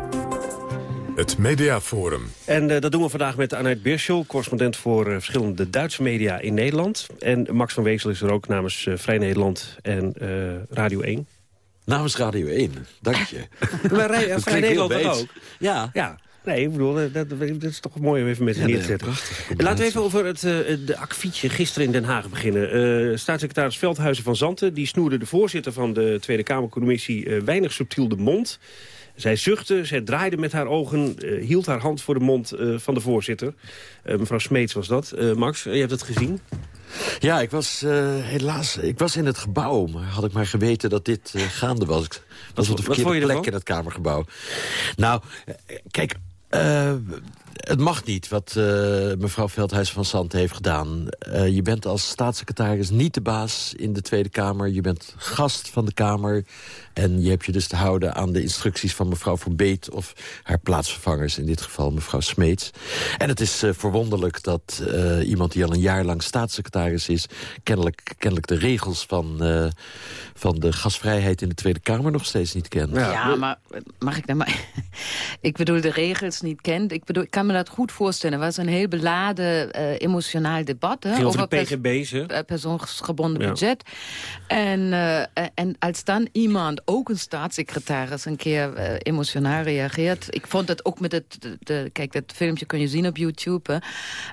Het Mediaforum. En eh, dat doen we vandaag met Annette Birschel, correspondent voor eh, verschillende Duitse media in Nederland. En Max van Wezel is er ook namens eh, Vrij Nederland en eh, Radio 1. Namens Radio 1, dank je. Maar Rij- Dat Vrij Nederland ook? Ja. Ja. Nee, ik bedoel, eh, dat, dat is toch mooi om even met Ja, neer te zetten. Laten we even over het, eh, de akfietje gisteren in Den Haag beginnen. Eh, staatssecretaris Veldhuizen van Zanten die snoerde de voorzitter van de Tweede Kamercommissie eh, weinig subtiel de mond. Zij zuchtte, zij draaide met haar ogen, hield haar hand voor de mond eh, van de voorzitter. Eh, mevrouw Smeets was dat. Eh, Max, je hebt het gezien? Ja, ik was eh, helaas ik was in het gebouw. Maar had ik maar geweten dat dit eh, gaande was. Ik was op de verkeerde plek ervan? in het Kamergebouw. Nou, eh, kijk... het mag niet wat mevrouw Veldhuis van Sant heeft gedaan. Je bent als staatssecretaris niet de baas in de Tweede Kamer. Je bent gast van de Kamer. En je hebt je dus te houden aan de instructies van mevrouw Van Beet... of haar plaatsvervangers, in dit geval mevrouw Smeets. En het is eh, verwonderlijk dat eh, iemand die al een jaar lang staatssecretaris is... kennelijk, kennelijk de regels van, eh, van de gasvrijheid in de Tweede Kamer nog steeds niet kent. Ja, maar mag ik dan maar... ik bedoel, de regels niet kent. Ik bedoel, ik kan me dat goed voorstellen. Het was een heel beladen, eh, emotionaal debat. Hè, over de PGB's, hè? persoonsgebonden Ja. budget. En, en als dan iemand, ook een staatssecretaris, een keer eh, emotioneel reageert. Ik vond het ook met het, de, de- kijk, dat filmpje kun je zien op YouTube. hè.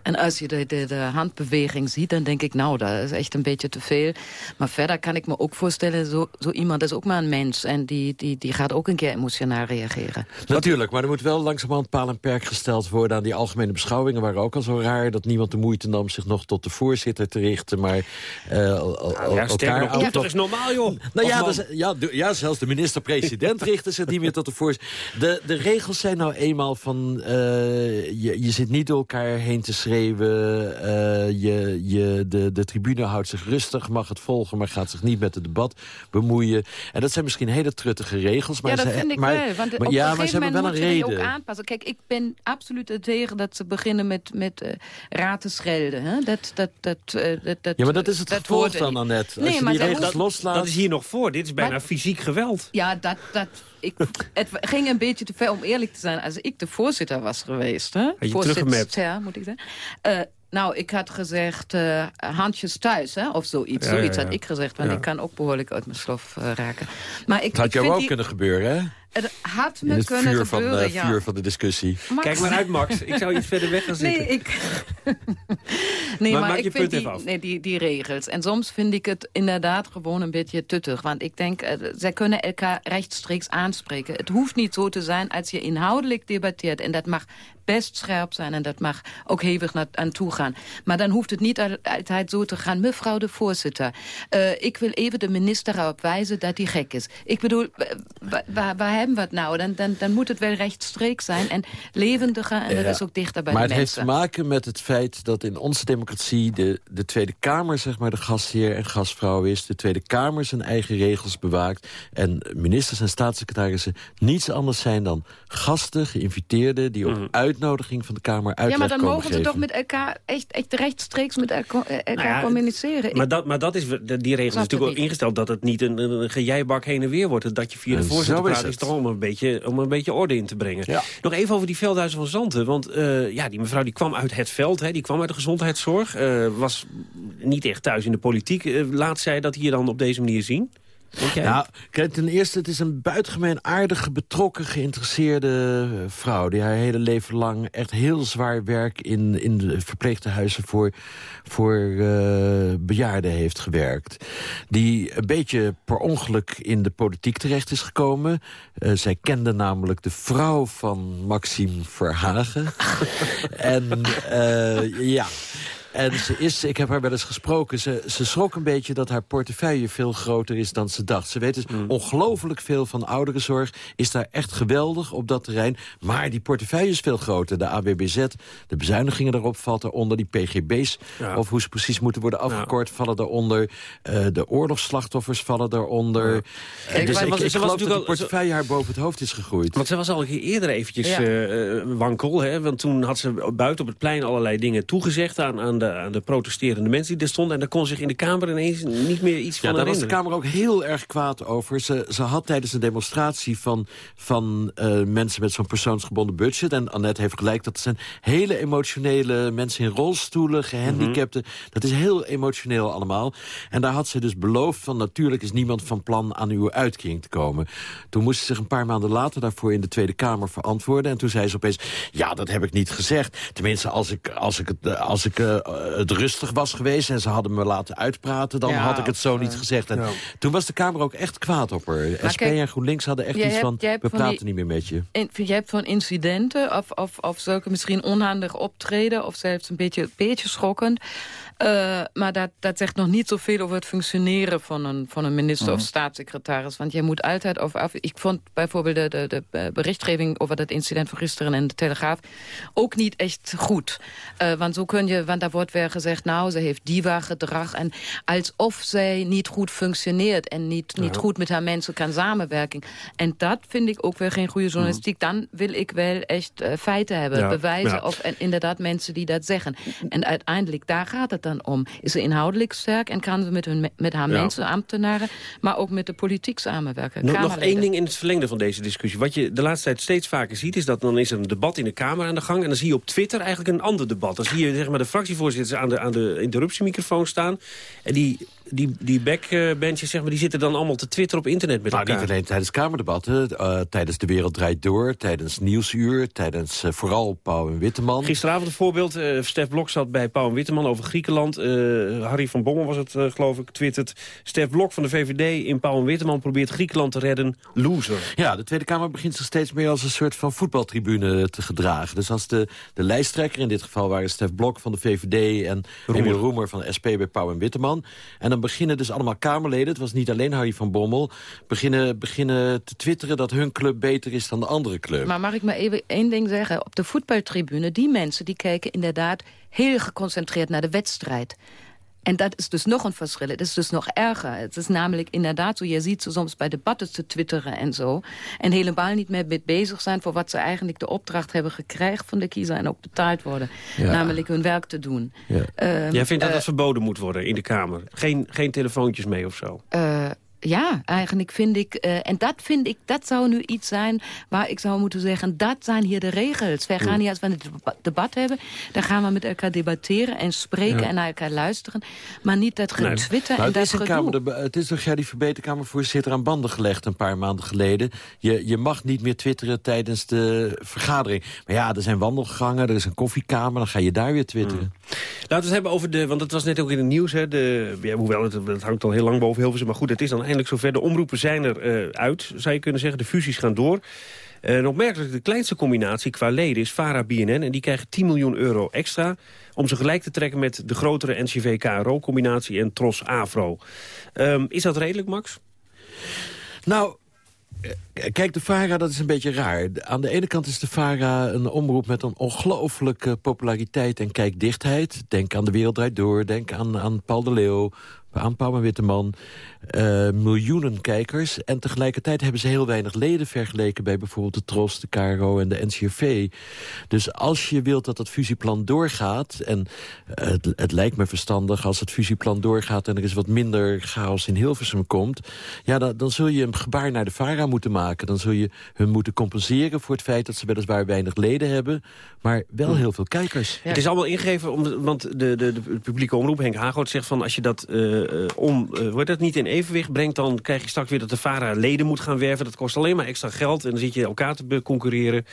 En als je de, de, de handbeweging ziet, dan denk ik, nou, dat is echt een beetje te veel. Maar verder kan ik me ook voorstellen, zo, zo iemand is ook maar een mens. En die, die, die gaat ook een keer emotioneel reageren. Natuurlijk, maar er moet wel langzamerhand paal en perk gesteld worden aan die algemene beschouwingen waren ook al zo raar... dat niemand de moeite nam zich nog tot de voorzitter te richten... maar uh, nou, ja, elkaar... Nog, ja, toch is normaal, joh. Nou ja, dus, ja, ja, zelfs de minister-president richtte zich niet meer tot de voorzitter. De, de regels zijn nou eenmaal van... Uh, je, je zit niet door elkaar heen te schreeuwen. Uh, je, je, de, de tribune houdt zich rustig, mag het volgen... maar gaat zich niet met het debat bemoeien. En dat zijn misschien hele truttige regels. Maar ja, dat ze, vind ik maar, wel. Want maar, op ja, een maar ze gegeven hebben wel moment een moet je die reden. ook aanpassen. Kijk, ik ben absoluut tegen dat ze beginnen met, met uh, raad te schelden. Hè? Dat, dat, dat, uh, dat, dat, Ja, maar dat is het dat gevolg dan. Annette. Als Nee, je maar die dat regels hoeft- loslaat... Dat is hier nog voor. Dit is bijna Maar- fysiek geweld. Ja, dat, dat, ik, het ging een beetje te ver om eerlijk te zijn. Als ik de voorzitter was geweest. Hè? je Voorzitter, moet ik zeggen. Eh, nou, ik had gezegd eh, handjes thuis, hè, of zoiets. Ja, zoiets ja. had ik gezegd, want ik kan ook behoorlijk uit mijn slof eh, raken. Maar ik, Het had ik jou ook die- kunnen gebeuren, hè? Het had me het kunnen vuur van, gebeuren, eh, ja. vuur van de discussie. Max. Kijk maar uit, Max. Ik zou iets verder weg gaan zitten. Nee, ik... nee, Maar maar, maak je ik punt vind die, even af. nee, die, die regels. En soms vind ik het inderdaad gewoon een beetje tuttig. Want ik denk, eh, zij kunnen elkaar rechtstreeks aanspreken. Het hoeft niet zo te zijn als je inhoudelijk debatteert. En dat mag best scherp zijn en dat mag ook hevig na- aan toe gaan. Maar dan hoeft het niet al- altijd zo te gaan. Mevrouw de voorzitter, eh, ik wil even de minister erop wijzen dat hij gek is. Ik bedoel, wa- waar, waar hebben we het nou? Dan, dan, dan moet het wel rechtstreeks zijn en levendiger. En dat is ook dichter bij maar de het heeft mensen. te maken met het feit dat in onze democratie... de, de Tweede Kamer zeg maar, de gastheer en gastvrouw is. De Tweede Kamer zijn eigen regels bewaakt. En ministers en staatssecretarissen niets anders zijn dan gasten, geïnviteerden... die op uitnodiging van de Kamer uitleg Ja, maar dan mogen ze toch met elkaar echt, echt rechtstreeks met elkaar, eh, elkaar Nou ja, communiceren. Maar Ik- dat, maar dat is, die regel is natuurlijk ook ingesteld... dat het niet een, een, gejijbak heen en weer wordt. Dat je via de En voorzitter praat is. Toch om een, beetje, om een beetje orde in te brengen. Nog even over die Veldhuizen van Zanten. Want eh, ja, die mevrouw die kwam uit het veld, hè, die kwam uit de gezondheidszorg. eh, was niet echt thuis in de politiek. Eh, laat zij dat hier dan op deze manier zien? Nou, ten eerste, het is een buitengemeen aardige, betrokken, geïnteresseerde eh, vrouw... die haar hele leven lang echt heel zwaar werk in, in de verpleegtehuizen voor, voor eh, bejaarden heeft gewerkt. Die een beetje per ongeluk in de politiek terecht is gekomen. Eh, zij kende namelijk de vrouw van Maxime Verhagen. en ja... En ze is, ik heb haar wel eens gesproken, ze, ze schrok een beetje dat haar portefeuille veel groter is dan ze dacht. Ze weet dus ongelooflijk veel van ouderenzorg, is daar echt geweldig op dat terrein. Maar die portefeuille is veel groter. De ABBZ, de bezuinigingen daarop valt eronder, die PGB's, Ja. of hoe ze precies moeten worden afgekort, vallen daaronder. Eh, de oorlogsslachtoffers vallen daaronder. Kijk, En dus ik, was- ik ze was geloof dat al- portefeuille haar boven het hoofd is gegroeid. Want zij was al eerder eventjes Ja. eh, eh, wankel. Hè? Want toen had ze buiten op het plein allerlei dingen toegezegd... aan, aan, de, aan de protesterende mensen die er stonden. En daar kon zich in de Kamer ineens niet meer iets Ja, van daar was de. Kamer ook heel erg kwaad over. Ze, ze had tijdens een demonstratie van, van eh, mensen met zo'n persoonsgebonden budget... en Annette heeft gelijk, dat zijn hele emotionele mensen in rolstoelen, gehandicapten. Dat is heel emotioneel allemaal. En daar had ze dus beloofd van... natuurlijk is niemand van plan aan uw uitkering te komen. Toen moest ze zich een paar maanden later daarvoor in de Tweede Kamer verantwoorden. En toen zei ze opeens, ja, dat heb ik niet gezegd. Tenminste, als ik, als ik, het, eh, als ik eh, het rustig was geweest... en ze hadden me laten uitpraten, dan Ja, had ik het zo niet eh, gezegd. En ja. toen was de Kamer ook echt kwaad op haar. SP kijk, en GroenLinks hadden echt iets hebt- van... we van praten die- niet meer met je. In, je hebt van incidenten of, of, of zulke misschien onhandig optreden... of zelfs een beetje, beetje schokkend. Eh, maar dat, dat zegt nog niet zoveel over het functioneren van een, van een minister of Mhm. staatssecretaris. Want je moet altijd over af... Ik vond bijvoorbeeld de, de, de eh, berichtgeving over dat incident van gisteren in de Telegraaf... ook niet echt goed. Eh, want zo kun je, want daar wordt weer gezegd... nou, ze heeft diva-gedrag. En alsof zij niet goed functioneert... en niet, niet Ja. goed met haar mensen kan samenwerken. En dat vind ik ook weer geen goede journalistiek. Dan wil ik wel echt feiten hebben, Ja, bewijzen... ja. of en inderdaad mensen die dat zeggen. En uiteindelijk, daar gaat het dan om. Is ze inhoudelijk sterk en kan ze met, hun, met haar Ja. mensen, ambtenaren... maar ook met de politiek samenwerken. Nog, nog één ding in het verlengde van deze discussie. Wat je de laatste tijd steeds vaker ziet... is dat dan is er een debat in de Kamer aan de gang... en dan zie je op Twitter eigenlijk een ander debat. Dan zie je zeg maar, de fractievoorzitters aan de, aan de interruptiemicrofoon staan... en die die, die backbenches, zeg maar, die zitten dan allemaal te twitteren op internet met Nou, elkaar. niet alleen tijdens Kamerdebatten, eh, tijdens De Wereld Draait Door... tijdens Nieuwsuur, tijdens eh, vooral Pauw en Witteman. Gisteravond een voorbeeld. eh Stef Blok zat bij Pauw en Witteman over Griekenland. Harry van Bommel was het, geloof ik, twittert. Stef Blok van de VVD in Pauw en Witteman probeert Griekenland te redden. Loser. Ja, de Tweede Kamer begint zich steeds meer als een soort van voetbaltribune te gedragen. Dus als de, de lijsttrekker, in dit geval waren Stef Blok van de VVD... en Roemer. Roemer van de SP bij Pauw en Witteman. En beginnen dus allemaal Kamerleden, het was niet alleen Harry van Bommel... beginnen, beginnen te twitteren dat hun club beter is dan de andere club. Maar mag ik maar even één ding zeggen? Op de voetbaltribune, die mensen die kijken inderdaad heel geconcentreerd naar de wedstrijd. En dat is dus nog een verschil. Het is dus nog erger. Het is namelijk inderdaad zo, je ziet ze soms bij debatten te twitteren en zo. En helemaal niet meer met bezig zijn voor wat ze eigenlijk de opdracht hebben gekregen van de kiezer en ook betaald worden. Ja. Namelijk hun werk te doen. Ehm, Jij vindt dat eh, dat verboden moet worden in de Kamer? Geen, geen telefoontjes mee of zo? Eh, ja, eigenlijk vind ik, eh, en dat vind ik, dat zou nu iets zijn waar ik zou moeten zeggen, dat zijn hier de regels. Wij gaan hier, als we een deba- debat hebben, dan gaan we met elkaar debatteren en spreken Ja. en naar elkaar luisteren. Maar niet dat Nee. getwitter Nou, en het, is dat gedoe. kamer, het is door Gerdy Verbeter, Kamervoorzitter, aan banden gelegd een paar maanden geleden. Je, je mag niet meer twitteren tijdens de vergadering. Maar ja, er zijn wandelgangen, er is een koffiekamer, dan ga je daar weer twitteren. Laten we het hebben over de, want het was net ook in het nieuws, hè, de, ja, hoewel het, het hangt al heel lang boven Hilversum, maar goed, het is dan eindelijk zover. De omroepen zijn er eh, uit, zou je kunnen zeggen. De fusies gaan door. Eh, en opmerkelijk, de kleinste combinatie qua leden is VARA-BNN... en die krijgen 10 miljoen euro extra om ze gelijk te trekken met de grotere NCV-KRO-combinatie en TROS-AVRO. Ehm, is dat redelijk, Max? Nou, eh, kijk, de VARA, dat is een beetje raar. Aan de ene kant is de VARA een omroep met een ongelooflijke populariteit en kijkdichtheid. Denk aan De Wereld Draait Door, denk aan, aan Paul de Leeuw, aan Paul Witteman. Eh, miljoenen kijkers. En tegelijkertijd hebben ze heel weinig leden vergeleken... bij bijvoorbeeld de TROS, de KRO en de NCRV. Dus als je wilt dat dat fusieplan doorgaat... en eh, het, het lijkt me verstandig als het fusieplan doorgaat... en er is wat minder chaos in Hilversum komt... ja, dan, dan zul je een gebaar naar de VARA moeten maken. Dan zul je hun moeten compenseren voor het feit... dat ze weliswaar weinig leden hebben... maar wel heel veel kijkers. Het is allemaal ingegeven, om, want de, de, de publieke omroep, Henk Hagoort, zegt van... als je dat eh, om, wordt dat niet in evenwicht brengt... dan krijg je straks weer dat de VARA leden moet gaan werven. Dat kost alleen maar extra geld en dan zit je elkaar te concurreren.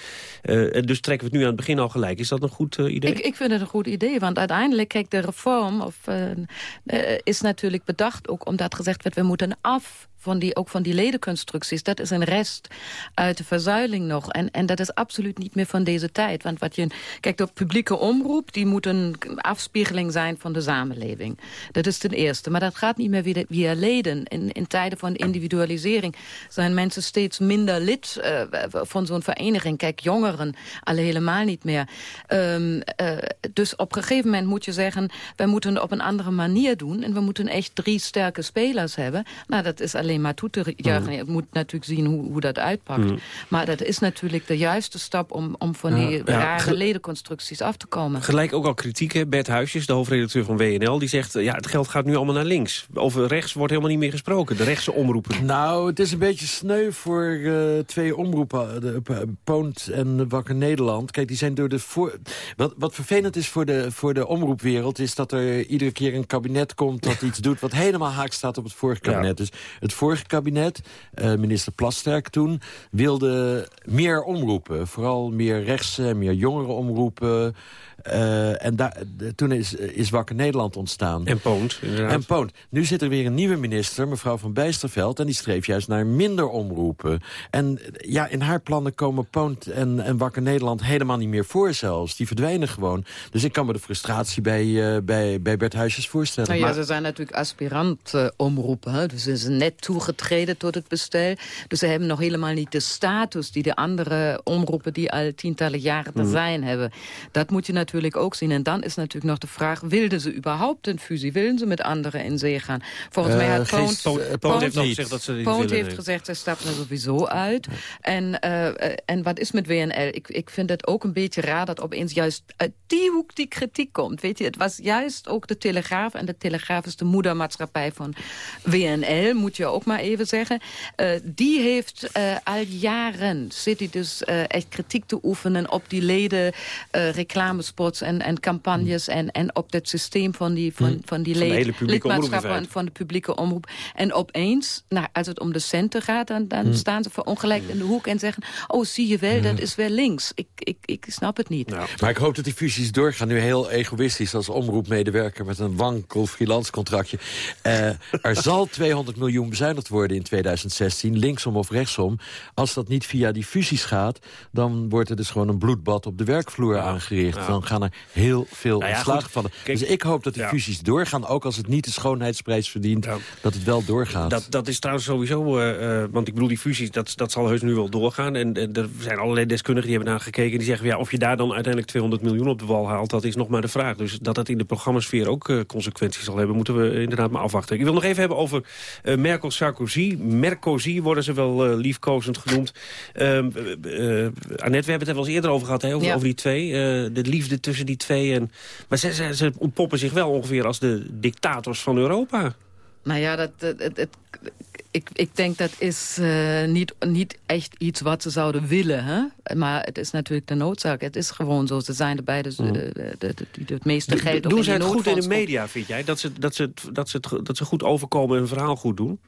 Eh, dus trekken we het nu aan het begin al gelijk. Is dat een goed eh, idee? Ik, ik vind het een goed idee, want uiteindelijk, kijk, de reform of, eh, is natuurlijk bedacht ook omdat gezegd werd, we moeten af van die, ook van die ledenconstructies. Dat is een rest uit de verzuiling nog. En, en dat is absoluut niet meer van deze tijd. Want wat je, kijk, de publieke omroep, die moet een afspiegeling zijn van de samenleving. Dat is ten eerste. Maar dat gaat niet meer via, leden. In, in tijden van individualisering zijn mensen steeds minder lid eh, van zo'n vereniging. Kijk, jongeren alle helemaal niet meer. Ehm, eh, dus op een gegeven moment moet je zeggen... wij moeten het op een andere manier doen... en we moeten echt drie sterke spelers hebben. Nou, dat is alleen maar toe te juichen. Je moet natuurlijk zien hoe, hoe dat uitpakt. Mm. Maar dat is natuurlijk de juiste stap... om, om van Ja, die ja, rare ledenconstructies af te komen. Gelijk ook al kritiek, hè? Bert Huisjes, de hoofdredacteur van WNL... die zegt, eh, ja, het geld gaat nu allemaal naar links. Over rechts wordt helemaal niet meer gesproken. De rechtse omroepen. Nou, het is een beetje sneu voor eh, twee omroepen, de, eh, Poont en Wakker Nederland. Kijk, die zijn door de... Voor... Wat, wat vervelend is voor de, voor de omroepwereld... is dat er iedere keer een kabinet komt dat iets doet... wat helemaal haak staat op het vorige kabinet. Dus het vorige kabinet, eh, minister Plasterk toen... wilde meer omroepen. Vooral meer rechtse meer jongere omroepen... Eh, en daar, de- toen is, is Wakker Nederland ontstaan. En Poont, inderdaad. En Poont. Nu zit er weer een nieuwe minister, mevrouw van Bijsterveld... en die streeft juist naar minder omroepen. En eh, ja, in haar plannen komen Poont en, en Wakker Nederland helemaal niet meer voor zelfs. Die verdwijnen gewoon. Dus ik kan me de frustratie bij, eh, bij, bij Bert Huisjes voorstellen. Nou ja, Maar- ze zijn natuurlijk aspirant-omroepen. hè. dus ze zijn net toegetreden tot het bestel. Dus ze hebben nog helemaal niet de status die de andere omroepen... die al tientallen jaren te Hmm. zijn hebben. Dat moet je natuurlijk ook zien. En dan is natuurlijk nog de vraag... wilden ze überhaupt een fusie? Willen ze met anderen in zee gaan? Volgens mij Eh, had Poont... Poont- Poont Poont heeft niet. gezegd dat ze die Poont willen. heeft gezegd, hij stapt er sowieso uit. En, eh, en wat is met WNL? Ik, ik vind het ook een beetje raar dat opeens juist uit die hoek die kritiek komt. Weet je, het was juist ook de Telegraaf. En de Telegraaf is de moedermaatschappij van WNL, moet je ook maar even zeggen. Eh, die heeft al jaren, zit hij dus echt kritiek te oefenen op die leden reclamespot spots en, en campagnes en, en op het systeem van die, van, van die Van lidmaatschappen en van de publieke omroep. En opeens, nou, als het om de centen gaat, dan, dan Hmm. staan ze verongelijkt in de hoek en zeggen... oh, zie je wel, dat is wel links. Ik, ik, ik snap het niet. Maar ik hoop dat die fusies doorgaan. Nu heel egoïstisch als omroepmedewerker met een wankel freelance contractje. Eh, er zal 200 miljoen bezuinigd worden in 2016, linksom of rechtsom. Als dat niet via die fusies gaat, dan wordt er dus gewoon een bloedbad op de werkvloer aangericht. ja. Dan gaan er heel veel Nou ja, ontslagen goed. vallen. Kijk, dus ik hoop dat die ja. fusies doorgaan, ook als het niet de schoonheidsprijs verdient, dat het wel doorgaat. Dat, dat is trouwens sowieso, eh, eh, want ik bedoel die fusies, dat, dat zal heus nu wel doorgaan. En, en er zijn allerlei deskundigen die hebben naar gekeken. Die zeggen, ja, of je daar dan uiteindelijk 200 miljoen op de wal haalt, dat is nog maar de vraag. Dus dat dat in de programmasfeer ook eh, consequenties zal hebben, moeten we inderdaad maar afwachten. Ik wil nog even hebben over eh, Merkel-Sarkozy. Merkozy worden ze wel liefkozend genoemd. Ehm, eh, eh, Annette, we hebben het er wel eens eerder over gehad, hè, over, Ja. over die twee. eh, de liefde tussen die twee. En, maar ze, ze, ze ontpoppen zich wel ongeveer als de dictators van Europa. Nou ja, dat, het, het, het- ik, ik denk dat is eh, niet, niet echt iets wat ze zouden willen. Hè? Maar het is natuurlijk de noodzaak. Het is gewoon zo. Ze zijn dus, eh, de, de, de- die het meeste geld Doen ze het goed in de media, vind jij? Dat ze, dat, ze, dat, ze het, dat ze goed overkomen en hun verhaal goed doen?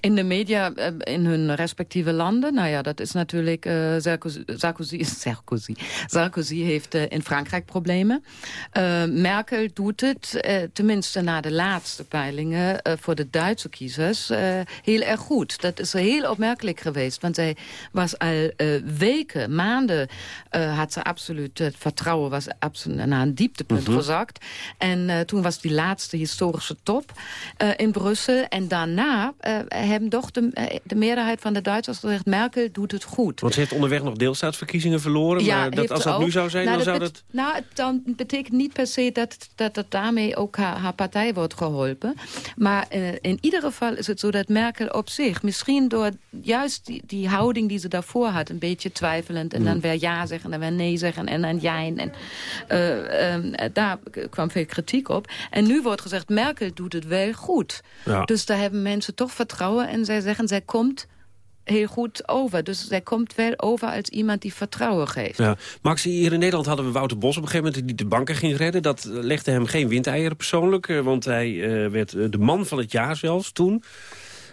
In de media eh, in hun respectieve landen. Nou ja, dat is natuurlijk... eh, Sarkozy, Sarkozy, Sarkozy, Sarkozy heeft eh, in Frankrijk problemen. Merkel doet het, tenminste na de laatste peilingen... voor de Duitse kiezers heel erg goed. Dat is heel opmerkelijk geweest. Want zij was al weken, maanden... had ze absoluut het vertrouwen was absoluut naar een dieptepunt Mhm. gezakt. En toen was die laatste historische top in Brussel. En daarna hebben toch de, eh, de meerderheid van de Duitsers gezegd... Merkel doet het goed. Want ze heeft onderweg nog deelstaatsverkiezingen verloren. maar dat, als dat nu zou zijn, Nou, dan zou dat... Nou, dan betekent niet per se dat, dat, dat daarmee ook haar, haar partij wordt geholpen. Maar eh, in ieder geval is het zo dat Merkel op zich... misschien door juist die, die houding die ze daarvoor had... een beetje twijfelend en dan Mm. weer ja zeggen en weer nee zeggen en dan jijn. En, eh, eh, daar kwam veel kritiek op. En nu wordt gezegd, Merkel doet het wel goed. Ja. Dus daar hebben mensen toch vertrouwen en zij zeggen, zij komt heel goed over. Dus zij komt wel over als iemand die vertrouwen geeft. Ja. Max, hier in Nederland hadden we Wouter Bos op een gegeven moment... die de banken ging redden. Dat eh, legde hem geen windeieren persoonlijk. eh, Want hij eh, werd de man van het jaar zelfs toen.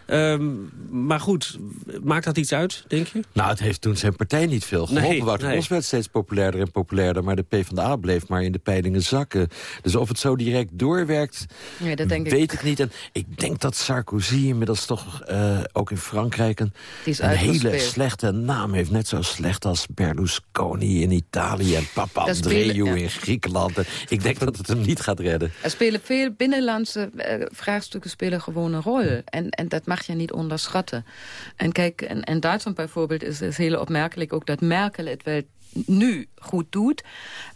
Ehm, maar goed, maakt dat iets uit, denk je? Nou, het heeft toen zijn partij niet veel geholpen. Nee, Wouter nee. Bos werd steeds populairder en populairder... maar de PvdA bleef maar in de peilingen zakken. Dus of het zo direct doorwerkt, Ja, dat denk ik. weet ik niet. En ik denk dat Sarkozy inmiddels toch eh, ook in Frankrijk... een, hele slechte naam heeft. Net zo slecht als Berlusconi in Italië... en Papa Dat spelen- ja. in Griekenland. En ik denk dat het hem niet gaat redden. Er spelen veel binnenlandse eh, vraagstukken spelen gewoon een rol. En, en dat je niet onderschatten. En kijk, en, en Duitsland bijvoorbeeld is, is heel opmerkelijk ook dat Merkel het wel nu goed doet.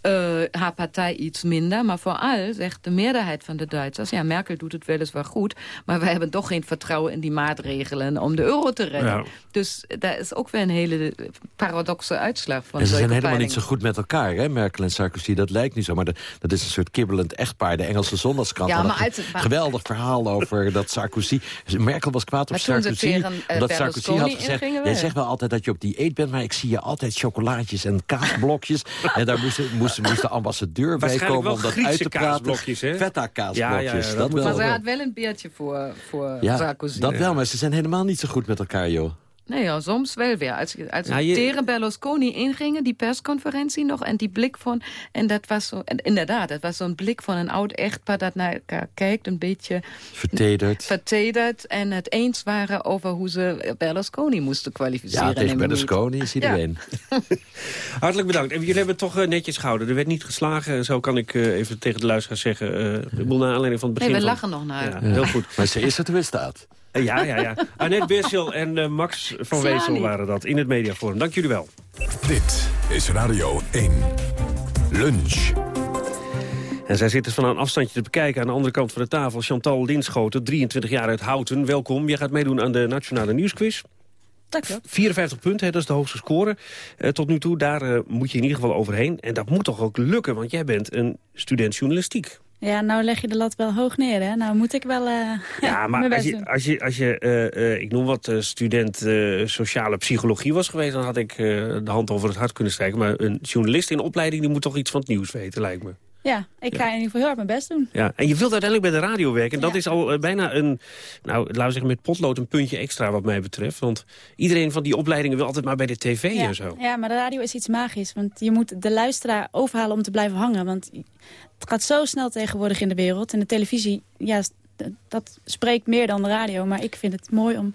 Eh, haar partij iets minder. Maar vooral zegt de meerderheid van de Duitsers... ja, Merkel doet het weliswaar goed... maar wij hebben toch geen vertrouwen in die maatregelen... om de euro te redden. Ja. Dus daar is ook weer een hele paradoxe uitslag van En ze zijn helemaal niet zo goed met elkaar, hè, Merkel en Sarkozy. Dat lijkt niet zo, maar de- dat is een soort kibbelend echtpaar. De Engelse zondagskrant Ja, had maar uit geweldig verhaal over dat Sarkozy... Merkel was kwaad op Sarkozy, tegen, eh, omdat Sarkozy had gezegd... jij wel. zegt wel altijd dat je op dieet bent, maar ik zie je altijd chocolaatjes en kaasblokjes. en daar moest, moest, moest de ambassadeur bij komen om dat Griekse uit te praten. kaasblokjes, hè? Feta kaasblokjes, Ja, ja, ja, dat wel. Maar ze had wel een beertje voor, voor ja, Sarkozy. dat wel, maar ze zijn helemaal niet zo goed met elkaar, joh. Nee, ja, soms wel weer. Als, als Ja, we je- tegen Berlusconi ingingen, die persconferentie nog... en die blik van... en dat was zo... En inderdaad, dat was zo'n blik van een oud echtpaar... dat naar elkaar kijkt, een beetje Vertederd. vertederd... en het eens waren over hoe ze Berlusconi moesten kwalificeren. Ja, tegen Berlusconi is iedereen. Hartelijk bedankt. En jullie hebben het toch eh, netjes gehouden. Er werd niet geslagen. Zo kan ik eh, even tegen de luisteraars zeggen. eh, ik bedoel, naar aanleiding van het Nee, begin we van- lachen nog naar. Ja, heel goed. Maar ze is het hoe staat. Eh, Ja, ja, ja. Annette Beerschel en eh, Max van Slani. Wezel waren dat in het mediaforum. Dank jullie wel. Dit is Radio 1. Lunch. En zij zitten van een afstandje te bekijken aan de andere kant van de tafel. Chantal Linschoten, 23 jaar uit Houten. Welkom. Jij gaat meedoen aan de Nationale Nieuwsquiz. Dank je. 54 punten, hè, dat is de hoogste score. Eh, tot nu toe, daar moet je in ieder geval overheen. En dat moet toch ook lukken, want jij bent een student journalistiek. Ja, nou leg je de lat wel hoog neer, hè? Nou moet ik wel uh, Ja, maar als je, doen. als je, als je uh, uh, ik noem wat, student sociale psychologie was geweest... dan had ik de hand over het hart kunnen strijken. Maar een journalist in opleiding die moet toch iets van het nieuws weten, lijkt me. Ja, ik ga in ieder geval heel hard mijn best doen. Ja, en je wilt uiteindelijk bij de radio werken. En dat is al bijna een, nou, laten we zeggen met potlood een puntje extra wat mij betreft. Want iedereen van die opleidingen wil altijd maar bij de tv en zo. Ja, maar de radio is iets magisch. Want je moet de luisteraar overhalen om te blijven hangen. Want het gaat zo snel tegenwoordig in de wereld. En de televisie, ja, dat spreekt meer dan de radio. Maar ik vind het mooi om...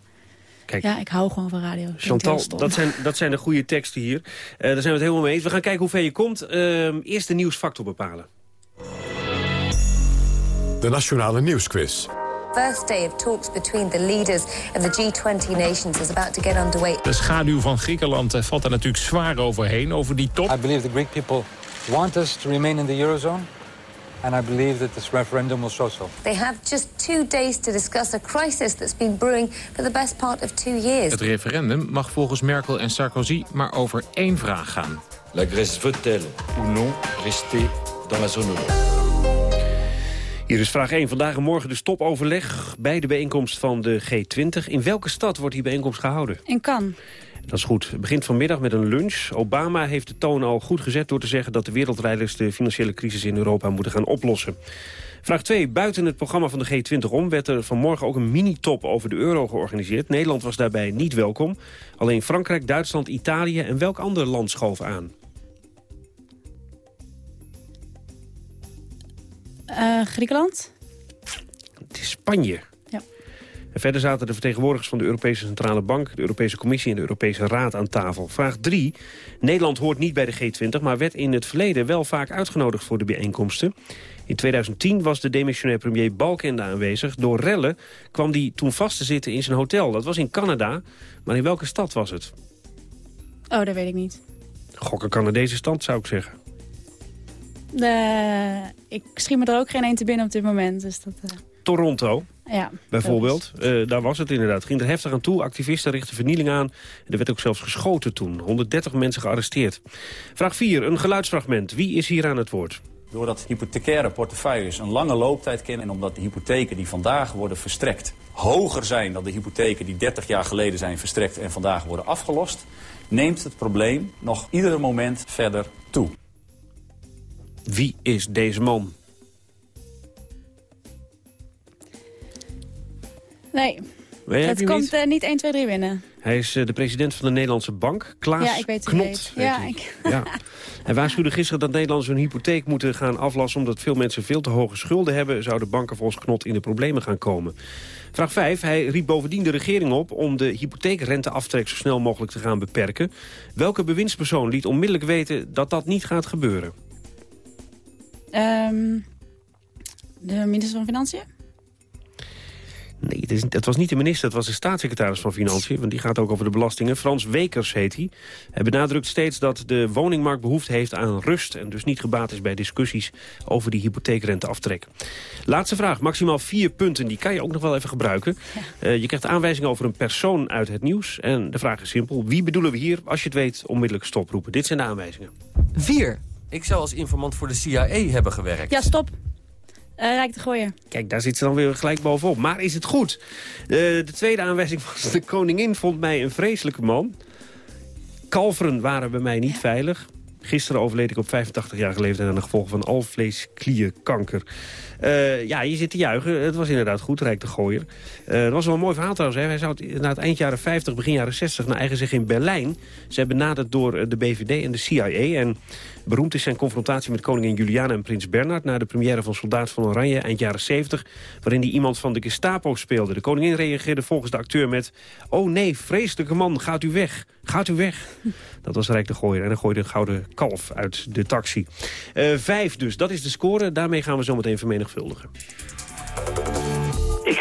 Kijk, ja, ik hou gewoon van radio. Chantal, dat zijn, dat zijn de goede teksten hier. Uh, daar zijn we het helemaal mee eens. We gaan kijken hoe ver je komt. Uh, eerst de nieuwsfactor bepalen. De Nationale Nieuwsquiz. First day of talks between the leaders of the G20 nations is about to get underway. De schaduw van Griekenland valt er natuurlijk zwaar overheen, over die top. I believe the Greek people want us to remain in the Eurozone. And I believe that this referendum will show so. They have just two days to discuss a crisis that's been brewing for the best part of two years. Het referendum mag volgens Merkel en Sarkozy maar over één vraag gaan. La Grèce veut-elle ou non rester dans la zone euro? Hier is vraag 1. Vandaag en morgen dus topoverleg bij de bijeenkomst van de G20. In welke stad wordt die bijeenkomst gehouden? In Cannes. Dat is goed. Het begint vanmiddag met een lunch. Obama heeft de toon al goed gezet door te zeggen dat de wereldleiders de financiële crisis in Europa moeten gaan oplossen. Vraag 2. Buiten het programma van de G20 om werd er vanmorgen ook een mini-top over de euro georganiseerd. Nederland was daarbij niet welkom. Alleen Frankrijk, Duitsland, Italië en welk ander land schoof aan? Uh, Griekenland? Het is Spanje. Ja. En verder zaten de vertegenwoordigers van de Europese Centrale Bank... de Europese Commissie en de Europese Raad aan tafel. Vraag 3. Nederland hoort niet bij de G20... maar werd in het verleden wel vaak uitgenodigd voor de bijeenkomsten. In 2010 was de demissionair premier Balkende aanwezig. Door rellen kwam die toen vast te zitten in zijn hotel. Dat was in Canada, maar in welke stad was het? Oh, dat weet ik niet. Gokken Canadese stad, zou ik zeggen. De, ik schiet me er ook geen één te binnen op dit moment. Dus dat, uh... Toronto, ja, bijvoorbeeld. Uh, daar was het inderdaad. Het ging er heftig aan toe. Activisten richtten vernieling aan. Er werd ook zelfs geschoten toen. 130 mensen gearresteerd. Vraag 4. Een geluidsfragment. Wie is hier aan het woord? Doordat hypothecaire portefeuilles een lange looptijd kennen... en omdat de hypotheken die vandaag worden verstrekt... hoger zijn dan de hypotheken die 30 jaar geleden zijn verstrekt... en vandaag worden afgelost... neemt het probleem nog ieder moment verder toe. Wie is deze man? Nee, het komt niet? Uh, niet 1, 2, 3 binnen. Hij is uh, de president van de Nederlandse bank, Klaas ja, ik weet Knot. Weet. Ja, ik... ja. Hij waarschuwde gisteren dat Nederlanders hun hypotheek moeten gaan aflassen... omdat veel mensen veel te hoge schulden hebben... zouden banken volgens Knot in de problemen gaan komen. Vraag 5. Hij riep bovendien de regering op om de hypotheekrenteaftrek zo snel mogelijk te gaan beperken. Welke bewindspersoon liet onmiddellijk weten dat dat niet gaat gebeuren? Um, de minister van Financiën? Nee, het, is, het, was niet de minister, het was de staatssecretaris van Financiën. Want die gaat ook over de belastingen. Frans Wekers heet hij. Hij benadrukt steeds dat de woningmarkt behoefte heeft aan rust... en dus niet gebaat is bij discussies over die hypotheekrenteaftrek. Laatste vraag, maximaal vier punten. Die kan je ook nog wel even gebruiken. Ja. Uh, je krijgt aanwijzingen over een persoon uit het nieuws. En de vraag is simpel. Wie bedoelen we hier? Als je het weet, onmiddellijk stoproepen. Dit zijn de aanwijzingen. Vier. Ik zou als informant voor de CIA hebben gewerkt. Ja, stop. Uh, Rijk de Gooier. Kijk, daar zit ze dan weer gelijk bovenop. Maar is het goed? Uh, de tweede aanwijzing was... de koningin vond mij een vreselijke man. Kalveren waren bij mij niet ja. veilig. Gisteren overleed ik op 85 jaar leeftijd aan de gevolgen van alvleesklierkanker. Uh, ja, je zit te juichen. Het was inderdaad goed, Rijk de Gooier. Uh, dat was wel een mooi verhaal trouwens. Hè. Hij zou het, na het eind jaren 50, begin jaren 60, naar eigen zich in Berlijn. Ze hebben benaderd door de BVD en de CIA. En beroemd is zijn confrontatie met koningin Juliana en prins Bernhard... na de première van Soldaat van Oranje eind jaren 70... waarin hij iemand van de Gestapo speelde. De koningin reageerde volgens de acteur met... oh nee, vreselijke man, gaat u weg. Gaat u weg. Dat was Rijk de Gooier. En dan gooide een gouden kalf uit de taxi. Uh, vijf dus, dat is de score. Daarmee gaan we zo meteen vermenigvuldigen.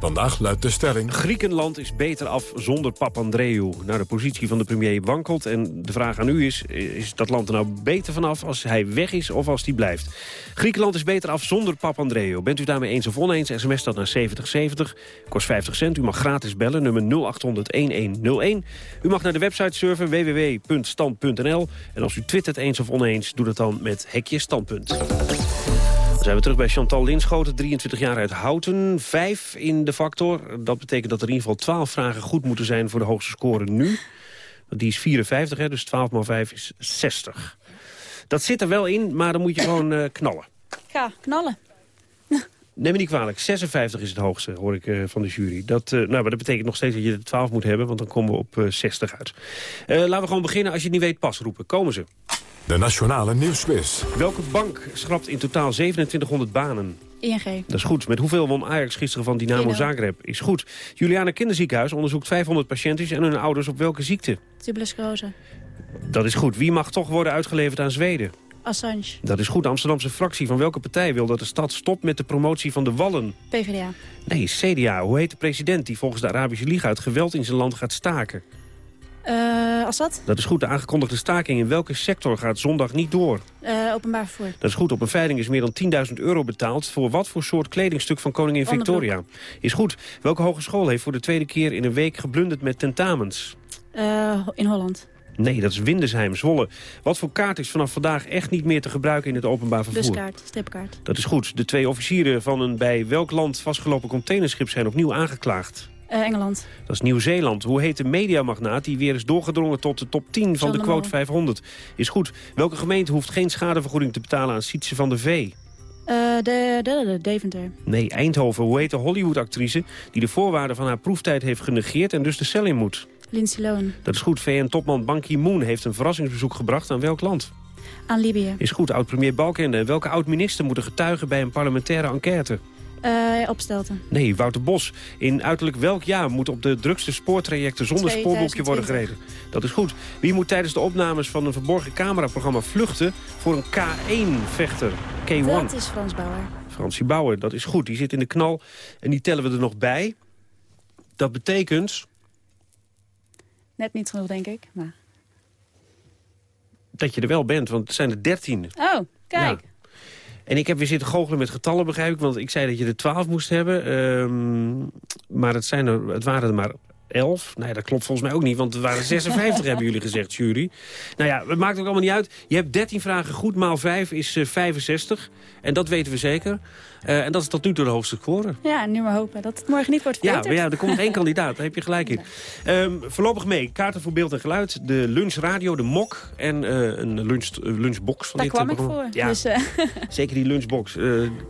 Vandaag luidt de stelling... Griekenland is beter af zonder Papandreou. Nou, de positie van de premier wankelt. En de vraag aan u is, is dat land er nou beter vanaf als hij weg is of als hij blijft? Griekenland is beter af zonder Papandreou. Bent u daarmee eens of oneens? SMS dat naar 7070. Kost 50 cent. U mag gratis bellen, nummer 0800-1101. U mag naar de website surfen www.stand.nl. En als u twittert eens of oneens, doe dat dan met hekje standpunt zijn we terug bij Chantal Linschoten, 23 jaar uit Houten. Vijf in de factor. Dat betekent dat er in ieder geval 12 vragen goed moeten zijn voor de hoogste score nu. Die is 54, hè, dus 12 x 5 is 60. Dat zit er wel in, maar dan moet je gewoon uh, knallen. Ja, knallen. Neem me niet kwalijk, 56 is het hoogste, hoor ik uh, van de jury. Dat, uh, nou, maar dat betekent nog steeds dat je er 12 moet hebben, want dan komen we op 60 uit. laten we gewoon beginnen. Als je het niet weet, pas roepen. Komen ze. De Nationale Nieuwsquiz. Welke bank schrapt in totaal 2700 banen? ING. Dat is goed. Met hoeveel won Ajax gisteren van Dynamo Zagreb? Is goed. Juliana Kinderziekenhuis onderzoekt 500 patiëntjes en hun ouders op welke ziekte? Tuberculose. Dat is goed. Wie mag toch worden uitgeleverd aan Zweden? Assange. Dat is goed. De Amsterdamse fractie van welke partij wil dat de stad stopt met de promotie van de wallen? PvdA. Nee, CDA. Hoe heet de president die volgens de Arabische Liga het geweld in zijn land gaat staken? Uh, Assad? Dat is goed. De aangekondigde staking in welke sector gaat zondag niet door? Uh, openbaar vervoer. Dat is goed. Op een veiling is meer dan 10.000 euro betaald... voor wat voor soort kledingstuk van koningin Victoria? Is goed. Welke hogeschool heeft voor de tweede keer in een week geblunderd met tentamens? Uh, in Holland. Nee, dat is Windesheim, Zwolle. Wat voor kaart is vanaf vandaag echt niet meer te gebruiken in het openbaar vervoer? Buskaart, stripkaart. Dat is goed. De twee officieren van een bij welk land vastgelopen containerschip zijn opnieuw aangeklaagd? Uh, Engeland. Dat is Nieuw-Zeeland. Hoe heet de mediamagnaat die weer is doorgedrongen tot de top 10 van de quote 500? Is goed. Welke gemeente hoeft geen schadevergoeding te betalen aan Sietse van de V? Uh, de, de, de, Deventer. Nee, Eindhoven. Hoe heet de Hollywood-actrice die de voorwaarden van haar proeftijd heeft genegeerd en dus de cel in moet? Lindsay Lohan. Dat is goed. VN-topman Ban Ki-moon heeft een verrassingsbezoek gebracht aan welk land? Aan Libië. Is goed. Oud-premier Balkende. Welke oud-minister moet getuigen bij een parlementaire enquête? Uh, opstelten. Nee, Wouter Bos. In uiterlijk welk jaar moet op de drukste spoortrajecten zonder spoorboekje worden gereden? Dat is goed. Wie moet tijdens de opnames van een verborgen cameraprogramma vluchten voor een K1-vechter? K1. Dat is Frans Bauer. Fransie Bauer, dat is goed. Die zit in de knal en die tellen we er nog bij. Dat betekent... Net niet genoeg, denk ik. Maar... Dat je er wel bent, want het zijn er dertien. Oh, kijk. Ja. En ik heb weer zitten goochelen met getallen, begrijp ik. Want ik zei dat je er 12 moest hebben. Um, maar het, zijn er, het waren er maar 11. Nee, dat klopt volgens mij ook niet, want er waren 56, hebben jullie gezegd, jury. Nou ja, het maakt ook allemaal niet uit. Je hebt 13 vragen goed, maal 5 is uh, 65. En dat weten we zeker. Uh, en dat is tot nu toe de hoogste score. Ja, nu maar hopen dat het morgen niet wordt verbeterd. Ja, maar ja, er komt één kandidaat, daar heb je gelijk in. Um, voorlopig mee, kaarten voor beeld en geluid, de lunchradio, de mok en uh, een lunch, lunchbox. Van daar dit kwam ik voor. Ja, dus, zeker die lunchbox.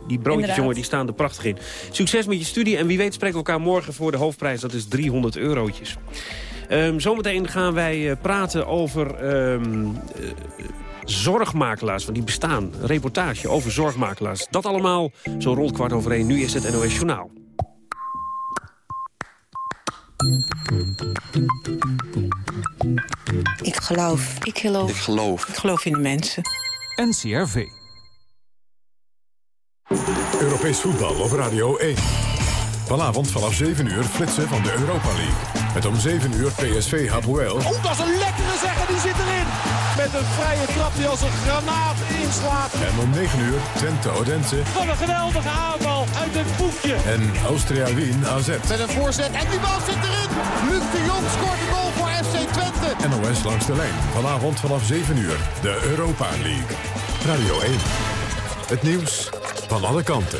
die broodjes, jongen, die staan er prachtig in. Succes met je studie en wie weet spreken we elkaar morgen voor de hoofdprijs. Dat is 300 eurotjes. Um, zometeen gaan wij praten over um, uh, zorgmakelaars, want die bestaan. Een reportage over zorgmakelaars. Dat allemaal zo rond kwart over één. Nu is het NOS Journaal. Ik geloof. Ik geloof. Ik geloof. Ik geloof in de mensen. NCRV. Europees voetbal op Radio 1. Vanavond vanaf 7 uur flitsen van de Europa League. Met om 7 uur PSV Hapoel. Oh, dat is een lekkere zeggen, die zit erin. Met een vrije trap die als een granaat inslaat. En om 9 uur Twente Odense. Wat een geweldige aanval uit het boekje. En Austria Wien AZ. Met een voorzet en die bal zit erin. Luc de Jong scoort de goal voor FC Twente. NOS langs de lijn. Vanavond vanaf 7 uur. De Europa League. Radio 1. Het nieuws van alle kanten.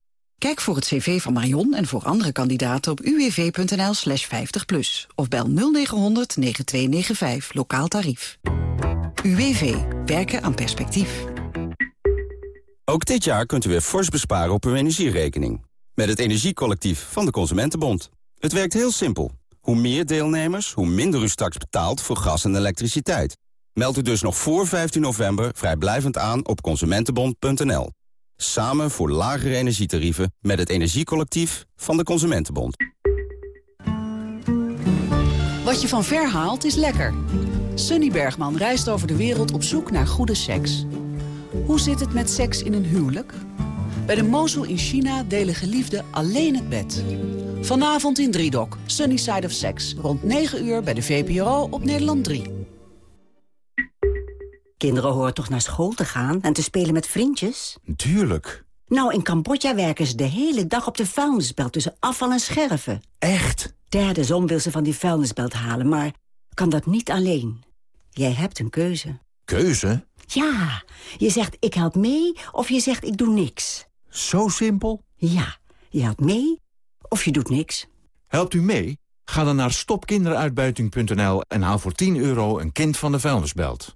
Kijk voor het cv van Marion en voor andere kandidaten op uwv.nl slash 50 plus. Of bel 0900 9295, lokaal tarief. UWV. Werken aan perspectief. Ook dit jaar kunt u weer fors besparen op uw energierekening. Met het Energiecollectief van de Consumentenbond. Het werkt heel simpel. Hoe meer deelnemers, hoe minder u straks betaalt voor gas en elektriciteit. Meld u dus nog voor 15 november vrijblijvend aan op consumentenbond.nl. Samen voor lagere energietarieven met het Energiecollectief van de Consumentenbond. Wat je van ver haalt is lekker. Sunny Bergman reist over de wereld op zoek naar goede seks. Hoe zit het met seks in een huwelijk? Bij de Mosul in China delen geliefden alleen het bed. Vanavond in Driedok, Sunny Side of Sex. Rond 9 uur bij de VPRO op Nederland 3. Kinderen horen toch naar school te gaan en te spelen met vriendjes? Tuurlijk. Nou, in Cambodja werken ze de hele dag op de vuilnisbelt tussen afval en scherven. Echt? Derde zon wil ze van die vuilnisbelt halen, maar kan dat niet alleen. Jij hebt een keuze. Keuze? Ja, je zegt ik help mee of je zegt ik doe niks. Zo simpel? Ja, je helpt mee of je doet niks. Helpt u mee? Ga dan naar stopkinderuitbuiting.nl en haal voor 10 euro een kind van de vuilnisbelt.